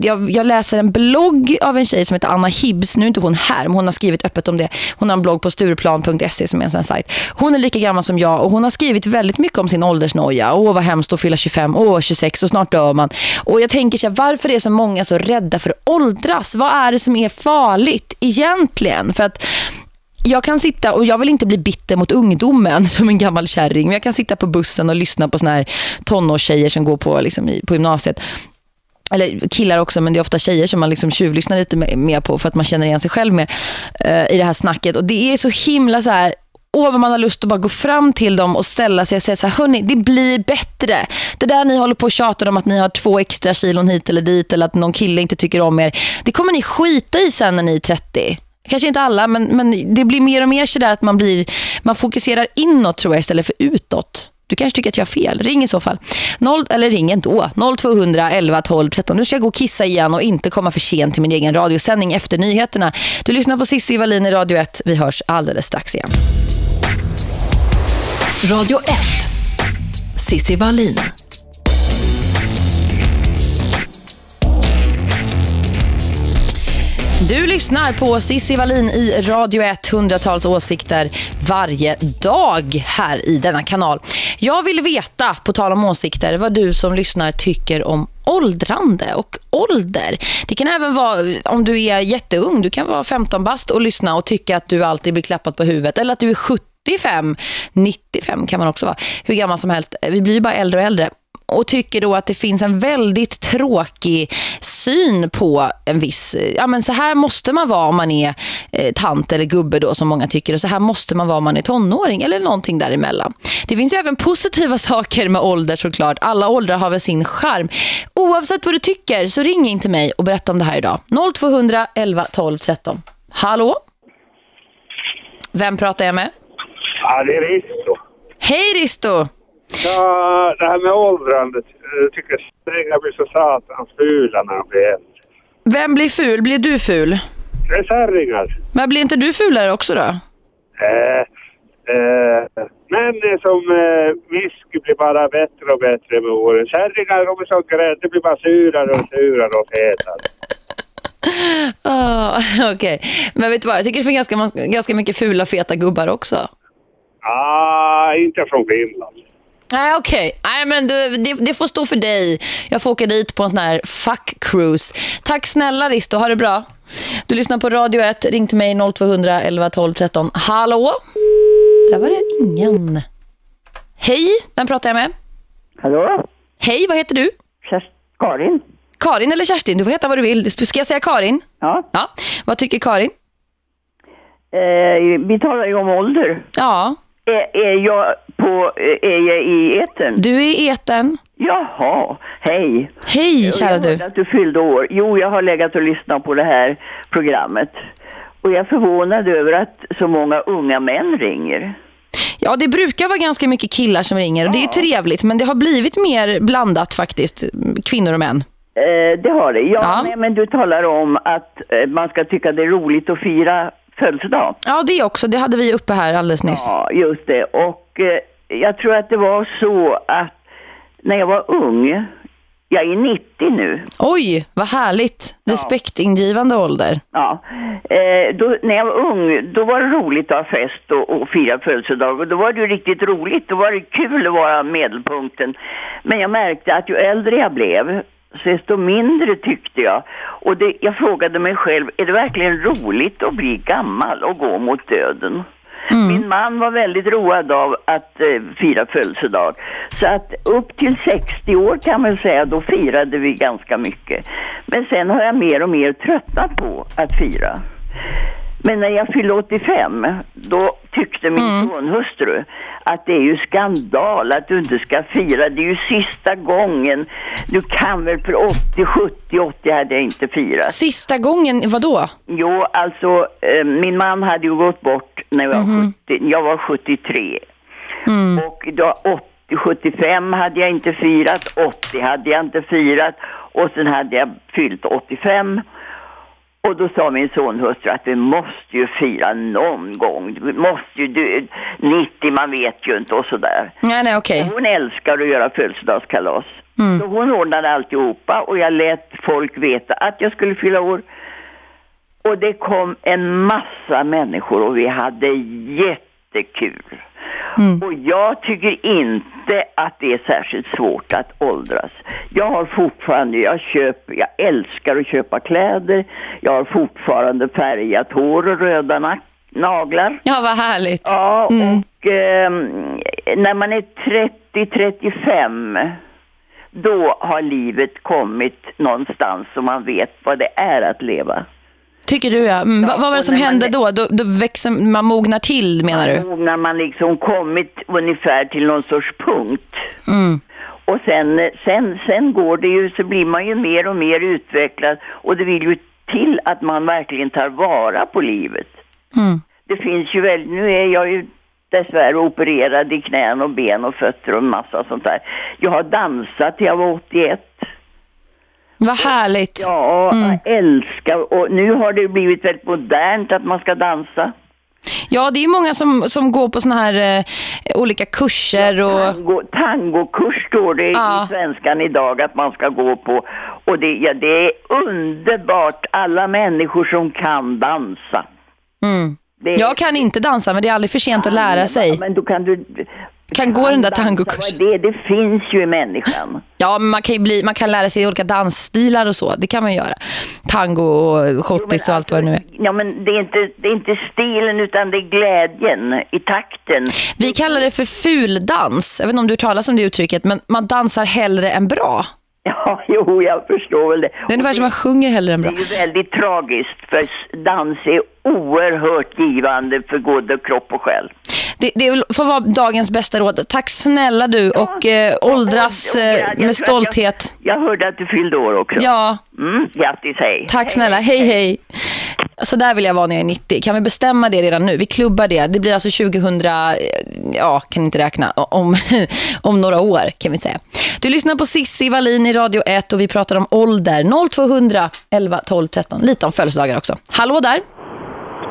jag, jag läser en blogg av en tjej som heter Anna Hibbs. Nu är inte hon här, men hon har skrivit öppet om det. Hon har en blogg på stureplan.se som är en sån sajt. Hon är lika gammal som jag och hon har skrivit väldigt mycket om sin åldersnoja. Åh, vad hemskt att fylla 25. Åh, 26 och snart dör man. Och jag tänker så här, varför är så många så rädda för att åldras? Vad är det som är farligt egentligen? För att jag kan sitta och jag vill inte bli bitter mot ungdomen som en gammal kärring. Men jag kan sitta på bussen och lyssna på såna här tonårstjejer som går på, liksom, i- på gymnasiet. Eller killar också, men det är ofta tjejer som man liksom tjuvlyssnar lite mer på för att man känner igen sig själv mer eh, i det här snacket. Och det är så himla så här Åh, vad man har lust att bara gå fram till dem och ställa sig och säga så här, hörni, det blir bättre. Det där ni håller på och tjatar om att ni har två extra kilon hit eller dit eller att någon kille inte tycker om er. Det kommer ni skita i sen när ni är 30. Kanske inte alla, men, men det blir mer och mer så där att man blir man fokuserar inåt tror jag istället för utåt. Du kanske tycker att jag har fel. Ring i så fall. 0, eller ring ändå. 0200 11 12 13. Nu ska jag gå och kissa igen och inte komma för sent till min egen radiosändning efter nyheterna. Du lyssnar på Sissi Wallin i Radio 1. Vi hörs alldeles strax igen. Radio 1. Sissi Valin. Du lyssnar på Sissi Wallin i Radio 1, hundratals åsikter varje dag här i denna kanal. Jag vill veta, på tal om åsikter, vad du som lyssnar tycker om åldrande och ålder. Det kan även vara om du är jätteung, du kan vara 15 bast och lyssna och tycka att du alltid blir klappad på huvudet eller att du är 75, 95 kan man också vara, hur gammal som helst. Vi blir ju bara äldre och äldre och tycker då att det finns en väldigt tråkig syn på en viss, ja men så här måste man vara om man är eh, tant eller gubbe då som många tycker och så här måste man vara om man är tonåring eller någonting däremellan. Det finns ju även positiva saker med ålder såklart. Alla åldrar har väl sin charm. Oavsett vad du tycker så ring in till mig och berätta om det här idag. 0200 11 12 13. Hallå? Vem pratar jag med? Ja, det är Risto. Hej Risto! Ja, det här med åldrandet. Jag tycker strängar blir så satans fula när de blir äldre. Vem blir ful? Blir du ful? Det är kärringar. Men blir inte du fulare också då? Eh, Eh, män som eh, whisky blir bara bättre och bättre med åren. Kärringar de är som grädde, blir bara surare och surare och fetare. Ah, Okej, men vet du vad? Jag tycker det finns ganska, ganska mycket fula, feta gubbar också. Ah, inte från Finland. Nej, okej. Nej, men du, det, det får stå för dig. Jag får åka dit på en sån här fuck cruise. Tack snälla Risto, ha det bra. Du lyssnar på Radio 1. Ring till mig 0200 11 12 13. Hallå? Där var det ingen. Hej, vem pratar jag med? Hallå? Hej, vad heter du? Karin. Karin eller Kerstin? Du får heta vad du vill. Ska jag säga Karin? Ja. ja. Vad tycker Karin? Eh, vi talar ju om ålder. Ja. Är, är, jag på, är jag i eten? Du är i eten. Jaha, hej. Hej, kära jag du. att du fyllde år. Jo, jag har legat och lyssnat på det här programmet. Och jag är förvånad över att så många unga män ringer. Ja, det brukar vara ganska mycket killar som ringer och det är trevligt. Men det har blivit mer blandat faktiskt, kvinnor och män. Eh, det har det. Ja, Men, men du talar om att eh, man ska tycka det är roligt att fira födelsedag. Ja, det också. Det hade vi uppe här alldeles nyss. Ja, just det. Och eh, jag tror att det var så att när jag var ung, jag är 90 nu. Oj, vad härligt. Respektingivande ålder. Ja, eh, då, när jag var ung, då var det roligt att ha fest och, och fira födelsedag. Och då var det ju riktigt roligt. Då var det kul att vara medelpunkten. Men jag märkte att ju äldre jag blev, desto mindre tyckte jag. Och det, jag frågade mig själv, är det verkligen roligt att bli gammal och gå mot döden? Min man var väldigt road av att eh, fira födelsedag. Så att upp till 60 år kan man säga, då firade vi ganska mycket. Men sen har jag mer och mer tröttnat på att fira. Men när jag fyllde 85, då tyckte min sonhustru att det är ju skandal att du inte ska fira. Det är ju sista gången. Du kan väl för 80, 70, 80 hade jag inte firat. Sista gången, vad då? Jo, alltså eh, min man hade ju gått bort när jag var 70. Jag var 73. Och då 80, 75 hade jag inte firat, 80 hade jag inte firat och sen hade jag fyllt 85. Och då sa min sonhustru att vi måste ju fira någon gång. Vi måste ju, du, 90 man vet ju inte och sådär. Nej, nej, okej. Hon älskar att göra födelsedagskalas. Så hon ordnade alltihopa och jag lät folk veta att jag skulle fylla år. Och det kom en massa människor och vi hade jättekul. Och jag tycker inte att det är särskilt svårt att åldras. Jag har fortfarande, jag köper, jag älskar att köpa kläder. Jag har fortfarande färgat hår och röda nack- naglar. Ja, vad härligt. Ja, och ehm, när man är 30-35 då har livet kommit någonstans så man vet vad det är att leva. Tycker du, ja. Mm, vad, vad var det som man hände är- då? då? Då växer, man mognar till, menar du? Då När man liksom kommit ungefär till någon sorts punkt. Mm. Och sen, sen, sen går det ju, så blir man ju mer och mer utvecklad och det vill ju till att man verkligen tar vara på livet. Mm. Det finns ju väl, nu är jag ju dessvärre opererad i knän och ben och fötter och en massa sånt där. Jag har dansat till jag var 81. Vad härligt. Ja, Mm. jag älskar och nu har det blivit väldigt modernt att man ska dansa. Ja, det är många som, som går på såna här eh, olika kurser och... Tango, tangokurs står det Ja. i svenskan idag att man ska gå på. Och det, ja, det är underbart, alla människor som kan dansa. Mm. Är- Jag kan inte dansa, men det är aldrig för sent att lära sig. Men då kan du... Kan gå den där tangokursen. är Det, det finns ju i människan. Ja, men man kan, bli, man kan lära sig olika dansstilar och så. Det kan man göra. Tango och schottis och allt vad det nu är. Ja, men det är, inte, det är inte stilen utan det är glädjen i takten. Vi kallar det för fuldans. Jag vet inte om du talar om det uttrycket, men man dansar hellre än bra. Ja, jo, jag förstår väl det. Det är ungefär som man sjunger hellre än Det bra. är ju väldigt tragiskt för dans är oerhört givande för både kropp och själ. Det, det får vara dagens bästa råd. Tack snälla du och eh, åldras eh, med stolthet. Jag, jag hörde att du fyllde år också. Ja. Mm, grattis, hej. Tack snälla. Hej, hej. Så där vill jag vara när jag är 90. Kan vi bestämma det redan nu? Vi klubbar det. Det blir alltså 2000, eh, ja, kan inte räkna, om, om några år kan vi säga. Du lyssnar på Sissi Wallin i Radio 1 och vi pratar om ålder. 0200 11 12 13. Lite om födelsedagar också. Hallå där.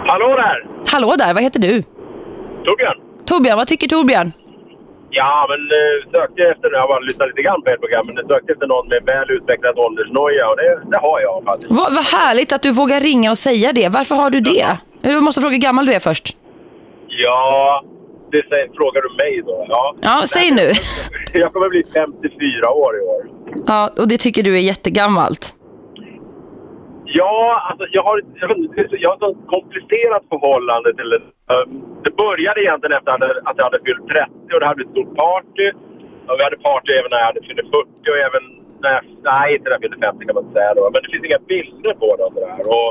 Hallå där! Hallå där, vad heter du? Torbjörn. Torbjörn, vad tycker Torbjörn? Ja, men eh, sökte efter, jag har bara lyssnat lite grann på ert program, men jag sökte efter någon med väl utvecklad åldersnoja och det, det har jag faktiskt. Vad vad härligt att du vågar ringa och säga det. Varför har du det? Jag måste fråga hur gammal du är först. Ja, det säger, frågar du mig då? Ja, Ja, säg nu. jag kommer bli 54 år i år. Ja, och det tycker du är jättegammalt. Ja, alltså jag har, jag, jag har ett sånt komplicerat förhållande till det. Um, Det började egentligen efter att jag- hade fyllt 30 och det hade blivit ett stort party. Och vi hade party även när jag hade fyllt 40 och även när jag, nej inte när jag fyllde 50 kan man inte säga då. Men det finns inga bilder på det och sådär. Och,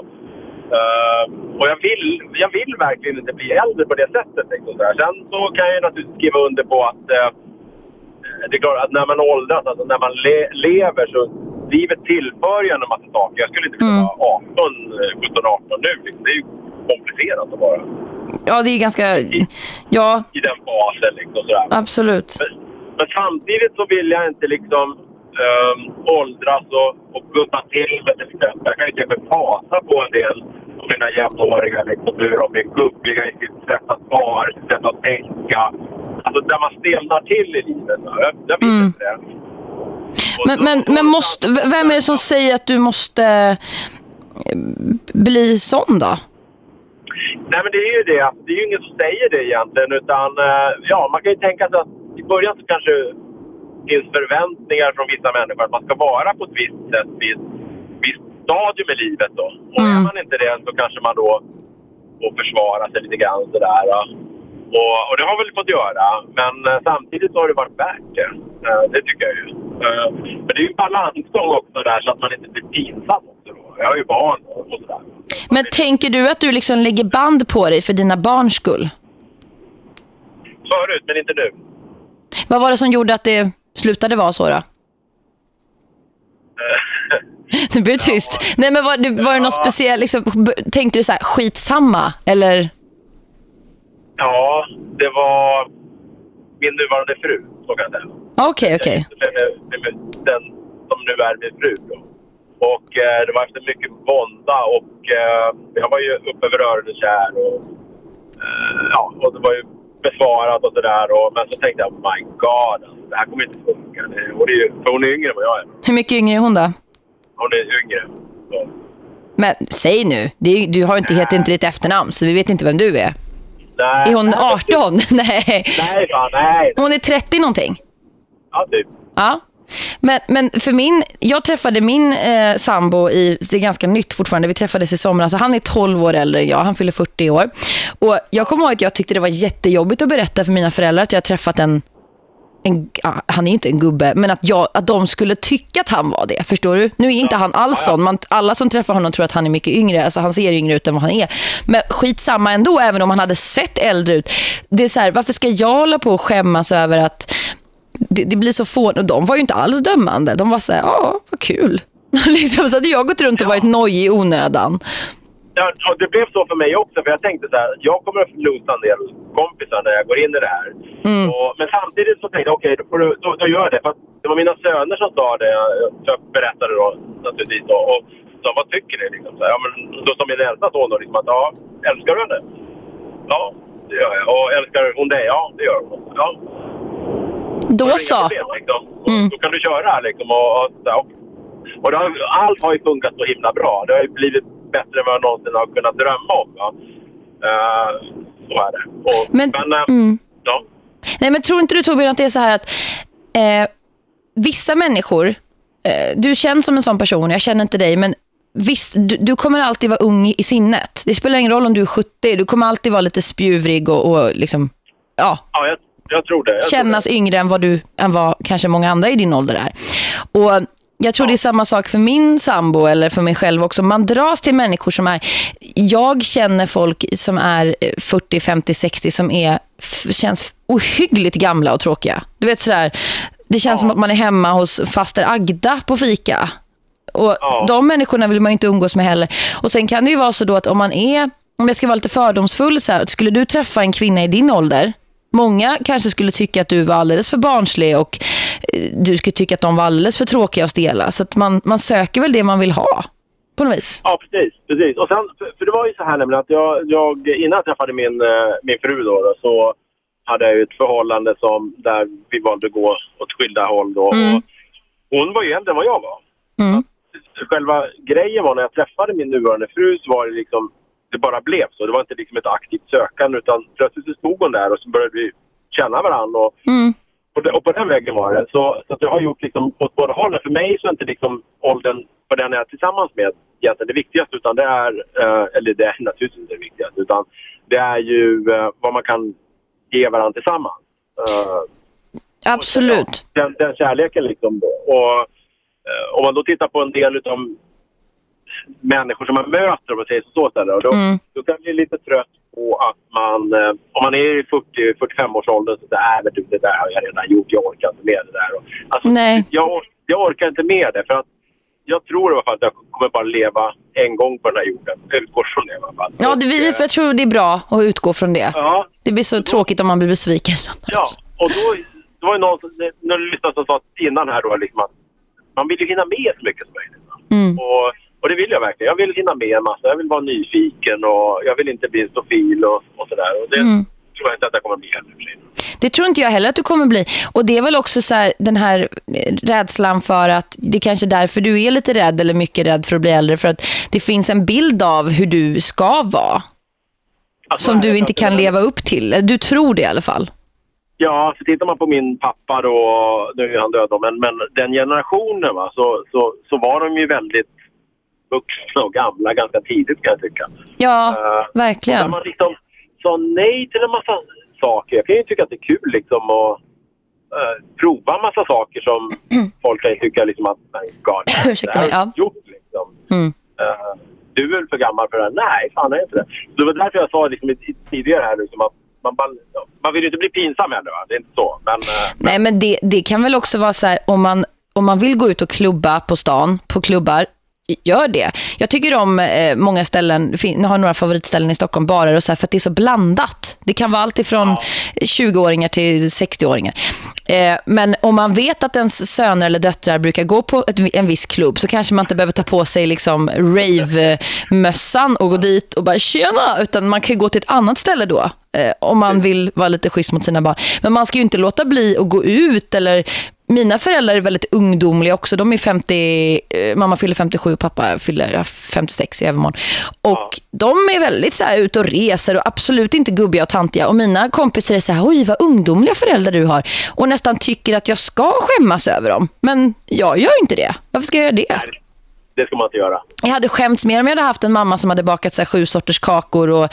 uh, och jag, vill, jag vill verkligen inte bli äldre på det sättet. Liksom, så Sen så kan jag naturligtvis skriva under på att eh, det är klart att när man åldras, alltså när man le lever så livet tillför ju en massa saker. Jag skulle inte vilja vara 18, eh, 17, 18 nu. Det är ju komplicerat att vara Ja, det är ganska... Ja, i den fasen. Liksom, sådär. absolut. Men samtidigt så vill jag inte liksom um, åldras och, och gutta till mig till exempel. Jag kan inte kanske fasa på en del av mina jämnåriga liksom, hur de är gubbiga i sitt sätt att vara, sitt sätt att tänka. Alltså där man stelnar till i livet. Jag, jag vill inte det. Men, men, men måste, vem är det som säger att du måste eh, bli sån då? Nej men det är ju det. Det är ju ingen som säger det egentligen utan eh, ja, man kan ju tänka sig att i början så kanske finns förväntningar från vissa människor att man ska vara på ett visst sätt vid ett visst stadium i livet då. Och är man inte det så kanske man då får försvara sig lite grann sådär. Ja. Och, och det har väl fått göra. Men eh, samtidigt har det varit värt det. Eh, det tycker jag ju. Eh, men det är ju en balansgång också där så att man inte blir pinsam också då. Jag har ju barn och sådär. Men tänker du att du liksom lägger band på dig för dina barns skull? Förut, men inte nu. Vad var det som gjorde att det slutade vara så då? Det blev tyst. Nej, men var, var det något speciellt? Liksom, tänkte du så här, skitsamma? Eller? Ja, det var min nuvarande fru, så kan jag säga. Okej, okej. Den, den, som nu är min fru. Då. Och eh, det var efter mycket vånda och eh, jag var ju uppe över rörelsekär och eh, ja, och det var ju besvarat och sådär. och- Men så tänkte jag, my god, alltså, det här kommer inte funka. Det är, ju- för hon är yngre än vad jag är. Hur mycket yngre är hon då? Hon är yngre. Så. Men säg nu, du har inte, heter inte ditt efternamn så vi vet inte vem du är. Nej, Är hon 18? Nej. nej, fan, nej. Hon är 30 någonting? Ja, typ. Ja. Men, men för min, jag träffade min eh, sambo i, det är ganska nytt fortfarande, vi träffades i somras, så han är 12 år äldre än jag, han fyller 40 i år. Och jag kommer ihåg att jag tyckte det var jättejobbigt att berätta för mina föräldrar att jag har träffat en, en ja, han är inte en gubbe, men att, jag, att de skulle tycka att han var det, förstår du? Nu är inte han alls sån, Man, alla som träffar honom tror att han är mycket yngre, alltså han ser yngre ut än vad han är. Men skitsamma ändå, även om han hade sett äldre ut. Det är så här, varför ska jag hålla på och skämmas över att det, det blir så få, och de var ju inte alls dömande. De var så här, ja, vad kul. liksom, så hade jag gått runt och varit nojig i onödan. Ja, och det blev så för mig också, för jag tänkte så här, jag kommer att förlora en del kompisar när jag går in i det här. Och, men samtidigt så tänkte jag, okej, då, får du- då, då gör jag det. För att det var mina söner som sa det, jag- jag berättade då naturligtvis. då, Och sa, vad tycker ni? Liksom, så här, ja, men, då sa min äldsta son då, liksom, att, ja, älskar du henne? Ja, det gör jag. Och älskar hon dig? Ja, det gör hon. Ja. Då Och så. problem, Liksom. Och Då kan du köra liksom. Och, och, och, och har, allt har ju funkat så himla bra. Det har ju blivit bättre än vad jag någonsin har kunnat drömma om. Va? Eh, så är det. Och, Men- men eh, mm. ja. Nej, men tror inte du Torbjörn att det är så här att eh, vissa människor, eh, du känns som en sån person, jag känner inte dig, men visst, du, du kommer alltid vara ung i sinnet. Det spelar ingen roll om du är 70, du kommer alltid vara lite spjuvrig och, och liksom, ja, ja jag, jag tror det. Jag tror kännas yngre än vad du än vad kanske många andra i din ålder är. Och jag tror det är samma sak för min sambo eller för mig själv också. Man dras till människor som är... Jag känner folk som är eh, 40, 50, 60 som är, känns ohyggligt gamla och tråkiga. Du vet sådär, det känns som att man är hemma hos faster Agda på fika. Och de människorna vill man inte umgås med heller. Och sen kan det ju vara så då att om man är, om jag ska vara lite fördomsfull så här, skulle du träffa en kvinna i din ålder, många kanske skulle tycka att du var alldeles för barnslig och du skulle tycka att de var alldeles för tråkiga och stela. Så att man, man söker väl det man vill ha, på något vis. Ja, precis. precis. Och sen, för, för det var ju så här nämligen att jag, jag innan jag träffade min, eh, min fru då, då så, hade jag ju ett förhållande som, där vi valde att gå åt skilda håll då. Mm. Och hon var ju äldre än vad jag var. Mm. Själva grejen var när jag träffade min nuvarande fru så var det liksom, det bara blev så. Det var inte liksom ett aktivt sökande utan plötsligt så stod hon där och så började vi känna varandra. Och, Mm. Och, det, och på den vägen var det. Så, så att jag har gjort liksom åt båda hållen. För mig så är inte liksom åldern på den jag är tillsammans med egentligen det viktigaste utan det är, eh, eller det är naturligtvis inte det viktigaste utan det är ju eh, vad man kan ge varandra tillsammans. Eh, Absolut. den, den kärleken liksom. Då. Och eh, om man då tittar på en del av människor som man möter, om man säger så, då, Mm. då kan jag bli lite trött på att man, eh, om man är i 40-45-årsåldern, så där, men du, det där har jag redan gjort, jag orkar inte med det där. Och, alltså, Nej. Jag, jag orkar inte med det, för att jag tror i alla fall att jag kommer bara leva en gång på den här jorden. Utgår från det i alla fall. Ja, det, vi, jag tror det är bra att utgå från det. Ja. Det blir så tråkigt om man blir besviken. Ja, och då, då var det någon du lyssnade som sa innan här då, liksom att man vill ju hinna med så mycket som möjligt. Mm. Och, och det vill jag verkligen. Jag vill hinna med en massa. Jag vill vara nyfiken och jag vill inte bli en stofil och, och sådär. Och det Mm. tror jag inte att jag kommer bli heller. för sig. Det tror inte jag heller att du kommer bli. Och det är väl också så här, den här eh, rädslan för att det är kanske är därför du är lite rädd eller mycket rädd för att bli äldre. För att det finns en bild av hur du ska vara. Som du inte kan leva upp till. Du tror det i alla fall. Ja, så tittar man på min pappa då, nu är han död då, men, men den generationen va, så, så, så var de ju väldigt vuxna och gamla ganska tidigt kan jag tycka. Ja, och verkligen. När man liksom sa nej till en massa saker. Jag kan ju tycka att det är kul liksom att eh, prova en massa saker som folk kan tycka liksom att, men God, det här har gjort liksom. Mm. Eh, du är väl för gammal för det här? Nej, fan är inte det. Så det var därför jag sa liksom, tidigare här liksom, att man, bara, man vill ju inte bli pinsam heller va? Det är inte så. Men, Nej, men det, det kan väl också vara så här, om man, om man vill gå ut och klubba på stan, på klubbar, gör det. Jag tycker om eh, många ställen, jag har några favoritställen i Stockholm, barer och så här, för att det är så blandat. Det kan vara allt ifrån 20-åringar till 60-åringar. Eh, men om man vet att ens söner eller döttrar brukar gå på ett, en viss klubb så kanske man inte behöver ta på sig liksom rave-mössan och gå dit och bara tjena, utan man kan gå till ett annat ställe då om man vill vara lite schysst mot sina barn. Men man ska ju inte låta bli att gå ut eller mina föräldrar är väldigt ungdomliga också. De är 50, eh, mamma fyller 57 och pappa fyller 56 i övermorgon. Och de är väldigt så här ute och reser och absolut inte gubbiga och tantiga. Och mina kompisar är så här, oj vad ungdomliga föräldrar du har. Och nästan tycker att jag ska skämmas över dem. Men jag gör inte det. Varför ska jag göra det? Det ska man inte göra. Jag hade skämts mer om jag hade haft en mamma som hade bakat här, sju sorters kakor och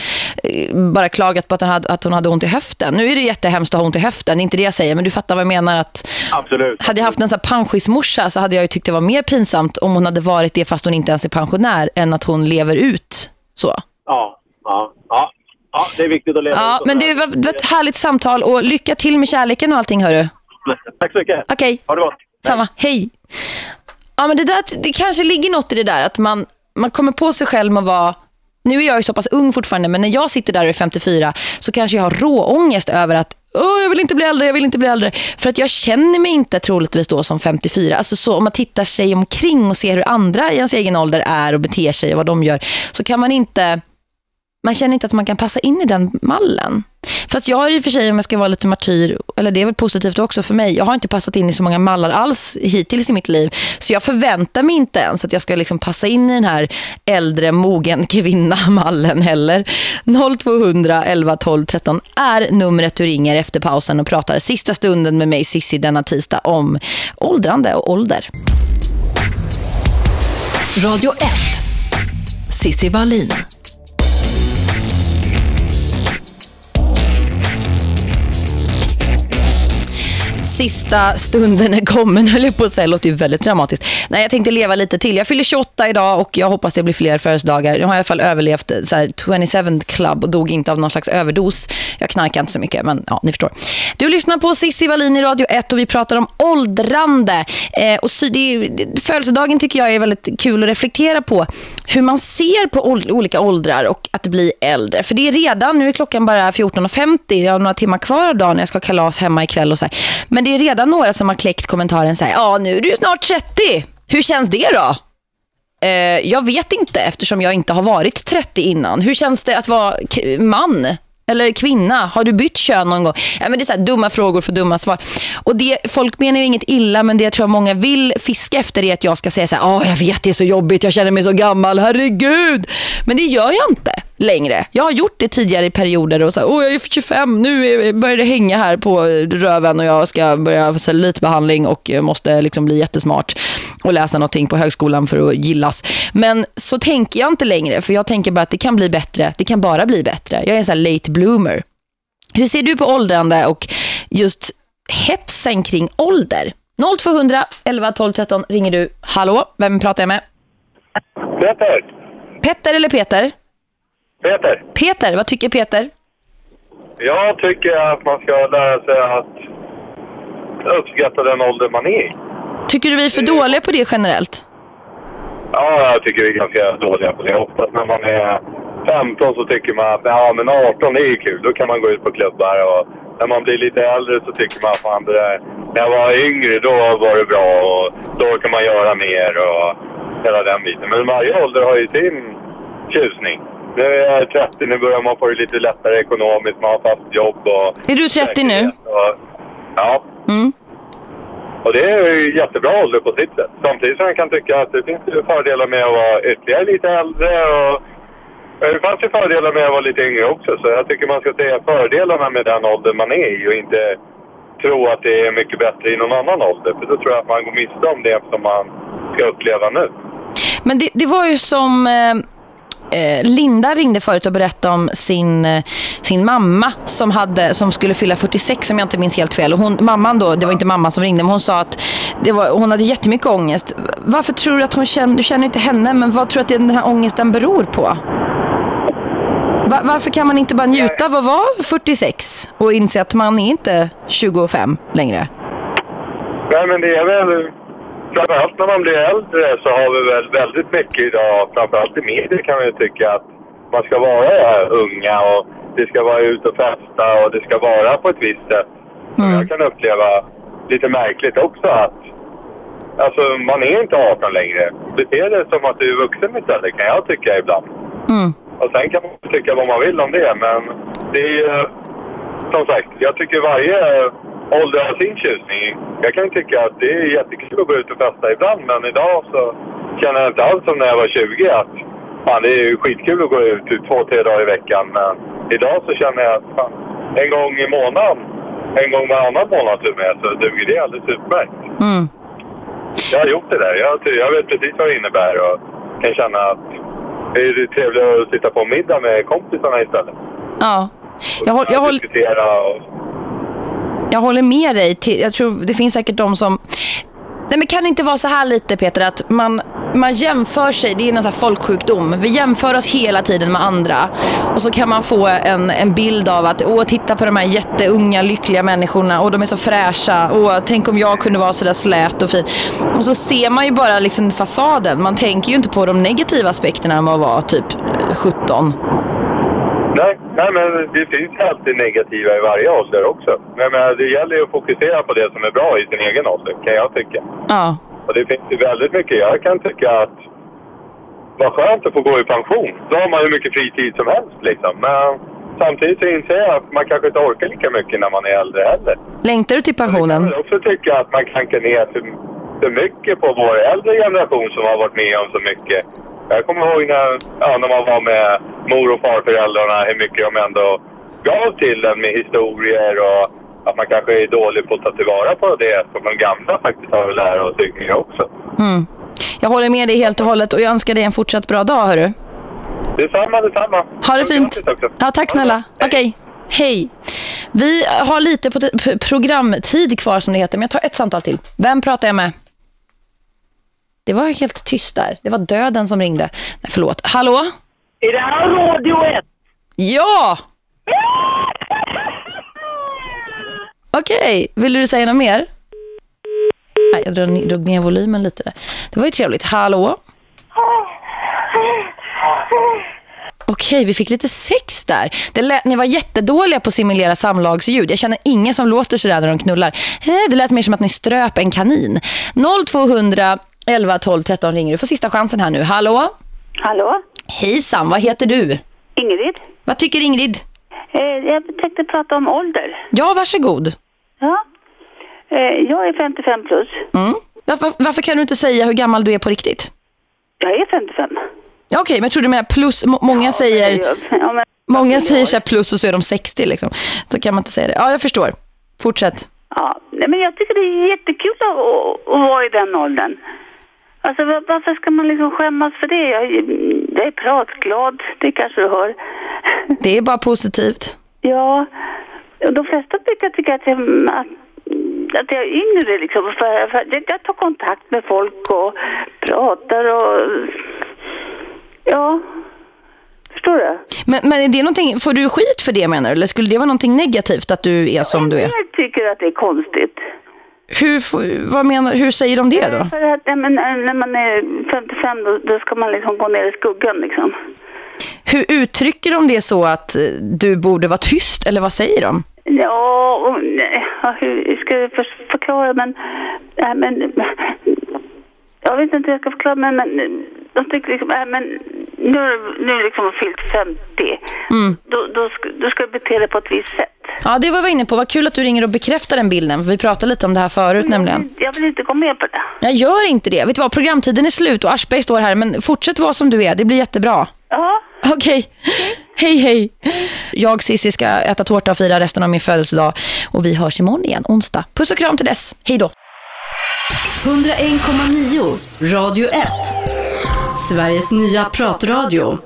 eh, bara klagat på att hon, hade, att hon hade ont i höften. Nu är det jättehemskt att ha ont i höften, det är inte det jag säger, men du fattar vad jag menar. Att Absolut. hade jag haft en sån här pensionistmorsa så hade jag ju tyckt det var mer pinsamt om hon hade varit det fast hon inte ens är pensionär än att hon lever ut så. Ja, ja, ja. ja det är viktigt att leva Ja, ut men det var, det var ett härligt samtal och lycka till med kärleken och allting, hörru. Tack så mycket. Okej. Ha det gott. Samma. Hej. Ja, men det, där, det kanske ligger något i det där att man, man kommer på sig själv med att vara nu är jag ju så pass ung fortfarande, men när jag sitter där och är 54 så kanske jag har råångest över att oh, jag vill inte bli äldre, jag vill inte bli äldre. För att jag känner mig inte troligtvis då som 54. Alltså så om man tittar sig omkring och ser hur andra i ens egen ålder är och beter sig och vad de gör, så kan man inte man känner inte att man kan passa in i den mallen. Fast jag har i och för sig, om jag ska vara lite martyr, eller det är väl positivt också för mig, jag har inte passat in i så många mallar alls hittills i mitt liv. Så jag förväntar mig inte ens att jag ska liksom passa in i den här äldre, mogen kvinna-mallen heller. 0200 11 12 13 är numret du ringer efter pausen och pratar sista stunden med mig Sissi denna tisdag om åldrande och ålder. Radio 1. Sissi Wallin. Sista stunden är kommen, höll jag på att säga. Det låter ju väldigt dramatiskt. Nej, jag tänkte leva lite till. Jag fyller 28 idag och jag hoppas det blir fler födelsedagar. Jag har i alla fall överlevt eh, så här 27 Club och dog inte av någon slags överdos. Jag knarkar inte så mycket, men ja, ni förstår. Du lyssnar på Sissi Wallin i Radio 1 och vi pratar om åldrande. Eh, och så, det, är, födelsedagen tycker jag är väldigt kul att reflektera på. Hur man ser på olika åldrar och att bli äldre. För det är redan, nu är klockan bara 14.50. Jag har några timmar kvar av dagen jag ska kalas hemma ikväll och så här. Men det är redan några som har kläckt kommentaren så här, ja nu är du snart 30. Hur känns det då? Eh, jag vet inte eftersom jag inte har varit 30 innan. Hur känns det att vara man? Eller kvinna, har du bytt kön någon gång? Ja, men det är så här, dumma frågor för dumma svar. Och det, folk menar ju inget illa, men det jag tror många vill fiska efter är att jag ska säga så här, oh, jag vet det är så jobbigt, jag känner mig så gammal, herregud. Men det gör jag inte längre. Jag har gjort det tidigare i perioder och så här, åh jag är 25, nu börjar det hänga här på röven och jag ska börja cellulitbehandling och måste liksom bli jättesmart och läsa någonting på högskolan för att gillas. Men så tänker jag inte längre, för jag tänker bara att det kan bli bättre. Det kan bara bli bättre. Jag är en sån här late bloomer. Hur ser du på åldrande och just hetsen kring ålder? 0200 11 12 13 ringer du. Hallå, vem pratar jag med? Peter. Petter eller Peter? Peter. Peter, vad tycker Peter? Jag tycker att man ska lära sig att uppskatta den ålder man är i. Tycker du vi är för dåliga på det generellt? Ja, jag tycker vi är ganska dåliga på det. Oftast när man är 15 så tycker man att ja, men 18 är ju kul. Då kan man gå ut på klubbar. Och när man blir lite äldre så tycker man att fan, det där, när jag var yngre då var det bra och då kan man göra mer och hela den biten. Men varje ålder har ju sin tjusning. Nu är jag 30, nu börjar man få det lite lättare ekonomiskt, man har fast jobb och... Är du 30 nu? Och, ja. Mm. Och det är ju jättebra ålder på sitt sätt. Samtidigt som jag kan tycka att det finns fördelar med att vara ytterligare lite äldre och det fanns ju fördelar med att vara lite yngre också. Så jag tycker man ska se fördelarna med den ålder man är i och inte tro att det är mycket bättre i någon annan ålder. För då tror jag att man går miste om det som man ska uppleva nu. Men det, det var ju som... Eh, Linda ringde förut och berättade om sin, eh, sin mamma som, hade, som skulle fylla 46 om jag inte minns helt fel. Och hon, mamman då, det var inte mamma som ringde men hon sa att det var, hon hade jättemycket ångest. Varför tror du att hon känner, du känner inte henne men vad tror du att den här ångesten beror på? Varför kan man inte bara njuta av att vara 46 och inse att man är inte 25 längre? Nej men det är väl framförallt när man blir äldre så har vi väl väldigt mycket idag, framförallt i media kan man ju tycka att man ska vara unga och det ska vara ut och festa och det ska vara på ett visst sätt. Mm. Jag kan uppleva lite märkligt också att alltså, man är inte 18 längre. Bete dig som att du är vuxen istället kan jag tycka ibland. Mm. Och sen kan man tycka vad man vill om det men det är ju som sagt, jag tycker varje ålder har sin tjusning. Jag kan tycka att det är jättekul att gå ut och festa ibland, men idag så känner jag inte alls som när jag var 20 att fan, det är skitkul att gå ut två, tre dagar i veckan. Men idag så känner jag att fan, en gång i månaden, en gång varannan månad till med, så duger det alldeles utmärkt. Mm. Jag har gjort det där. Jag, jag vet precis vad det innebär och kan känna att det är trevligt att sitta på middag med kompisarna istället. Ja. Jag, håll, jag, håll, och jag håller med dig. Till, jag tror det finns säkert de som... Nej, men kan det inte vara så här lite, Peter, att man, man jämför sig, det är en sån här folksjukdom. Vi jämför oss hela tiden med andra. Och så kan man få en, en bild av att, åh, titta på de här jätteunga, lyckliga människorna. Och de är så fräscha. Åh, tänk om jag kunde vara så där slät och fin. Och så ser man ju bara liksom fasaden. Man tänker ju inte på de negativa aspekterna med att vara typ 17. Nej, men det finns alltid negativa i varje ålder också. Men, men det gäller ju att fokusera på det som är bra i sin egen ålder, kan jag tycka. Ja. Och det finns ju väldigt mycket. Jag kan tycka att vad skönt att få gå i pension. Då har man ju mycket fritid som helst liksom. Men samtidigt så inser jag att man kanske inte orkar lika mycket när man är äldre heller. Längtar du till pensionen? Jag kan också tycka att man klankar ner för, för mycket på vår äldre generation som har varit med om så mycket. Jag kommer ihåg när, ja, när man var med mor och farföräldrarna hur mycket de ändå gav till en med historier och att man kanske är dålig på att ta tillvara på det som de gamla faktiskt har att lära och tycker också. Mm. Jag håller med dig helt och hållet och jag önskar dig en fortsatt bra dag, hörru. Detsamma, detsamma. Ha det fint. Ja, tack snälla. Okej, okay. hej. Vi har lite programtid kvar som det heter, men jag tar ett samtal till. Vem pratar jag med? Det var helt tyst där. Det var döden som ringde. Nej, förlåt. Hallå? Är det här Radio 1? Ja! Okej, okay. vill du säga något mer? Nej, jag drog ner volymen lite där. Det var ju trevligt. Hallå? Okej, okay, vi fick lite sex där. Det lät, ni var jättedåliga på att simulera samlagsljud. Jag känner ingen som låter sådär när de knullar. Eh, det lät mer som att ni ströp en kanin. 0200 11, 12, 13 ringer du. får sista chansen här nu. Hallå? Hallå? Hejsan, vad heter du? Ingrid. Vad tycker Ingrid? Eh, jag tänkte prata om ålder. Ja, varsågod. Ja. Eh, jag är 55 plus. Mm. Varför, varför kan du inte säga hur gammal du är på riktigt? Jag är 55. Ja, Okej, men jag tror du menar plus. Må- Många säger, Ja, men, många säger så plus och så är de 60 liksom. Så kan man inte säga det. Ja, jag förstår. Fortsätt. ja. Men jag tycker det är jättekul att, att vara i den åldern. Alltså var- varför ska man liksom skämmas för det? Jag, är- jag är pratglad, det kanske du hör. Det är bara positivt. Ja, de flesta brukar tycka att jag, att, att jag är yngre liksom. För, för jag- jag tar kontakt med folk och pratar och... Ja, förstår du? Men, men är det någonting, får du skit för det menar du? Eller skulle det vara någonting negativt att du är som du är? Jag tycker att det är konstigt. Hur, vad menar, hur säger de det då? För att ja, men, när när man är 55 då, då ska man liksom gå ner i skuggan liksom. Hur uttrycker de det så att eh, du borde vara tyst? Eller vad säger de? Ja, och, ja, hur ska jag för, förklara men, nej, men jag vet inte hur jag ska förklara men, men de tycker liksom, nej, men nu nu liksom fyllt 50. Mm. Då, då, ska, då ska du bete dig på ett visst sätt. Ja, det var vi inne på. Vad kul att du ringer och bekräftar den bilden. Vi pratade lite om det här förut nämligen. Jag vill inte gå med på det. Jag gör inte det. Vet du vad, programtiden är slut och Aschberg står här. Men fortsätt vara som du är. Det blir jättebra. Ja. Okej. Hej, hej. Jag, Cissi, ska äta tårta och fira resten av min födelsedag. Och vi hörs imorgon igen, onsdag. Puss och kram till dess. Hej då. 101,9 Radio 1. Sveriges nya pratradio.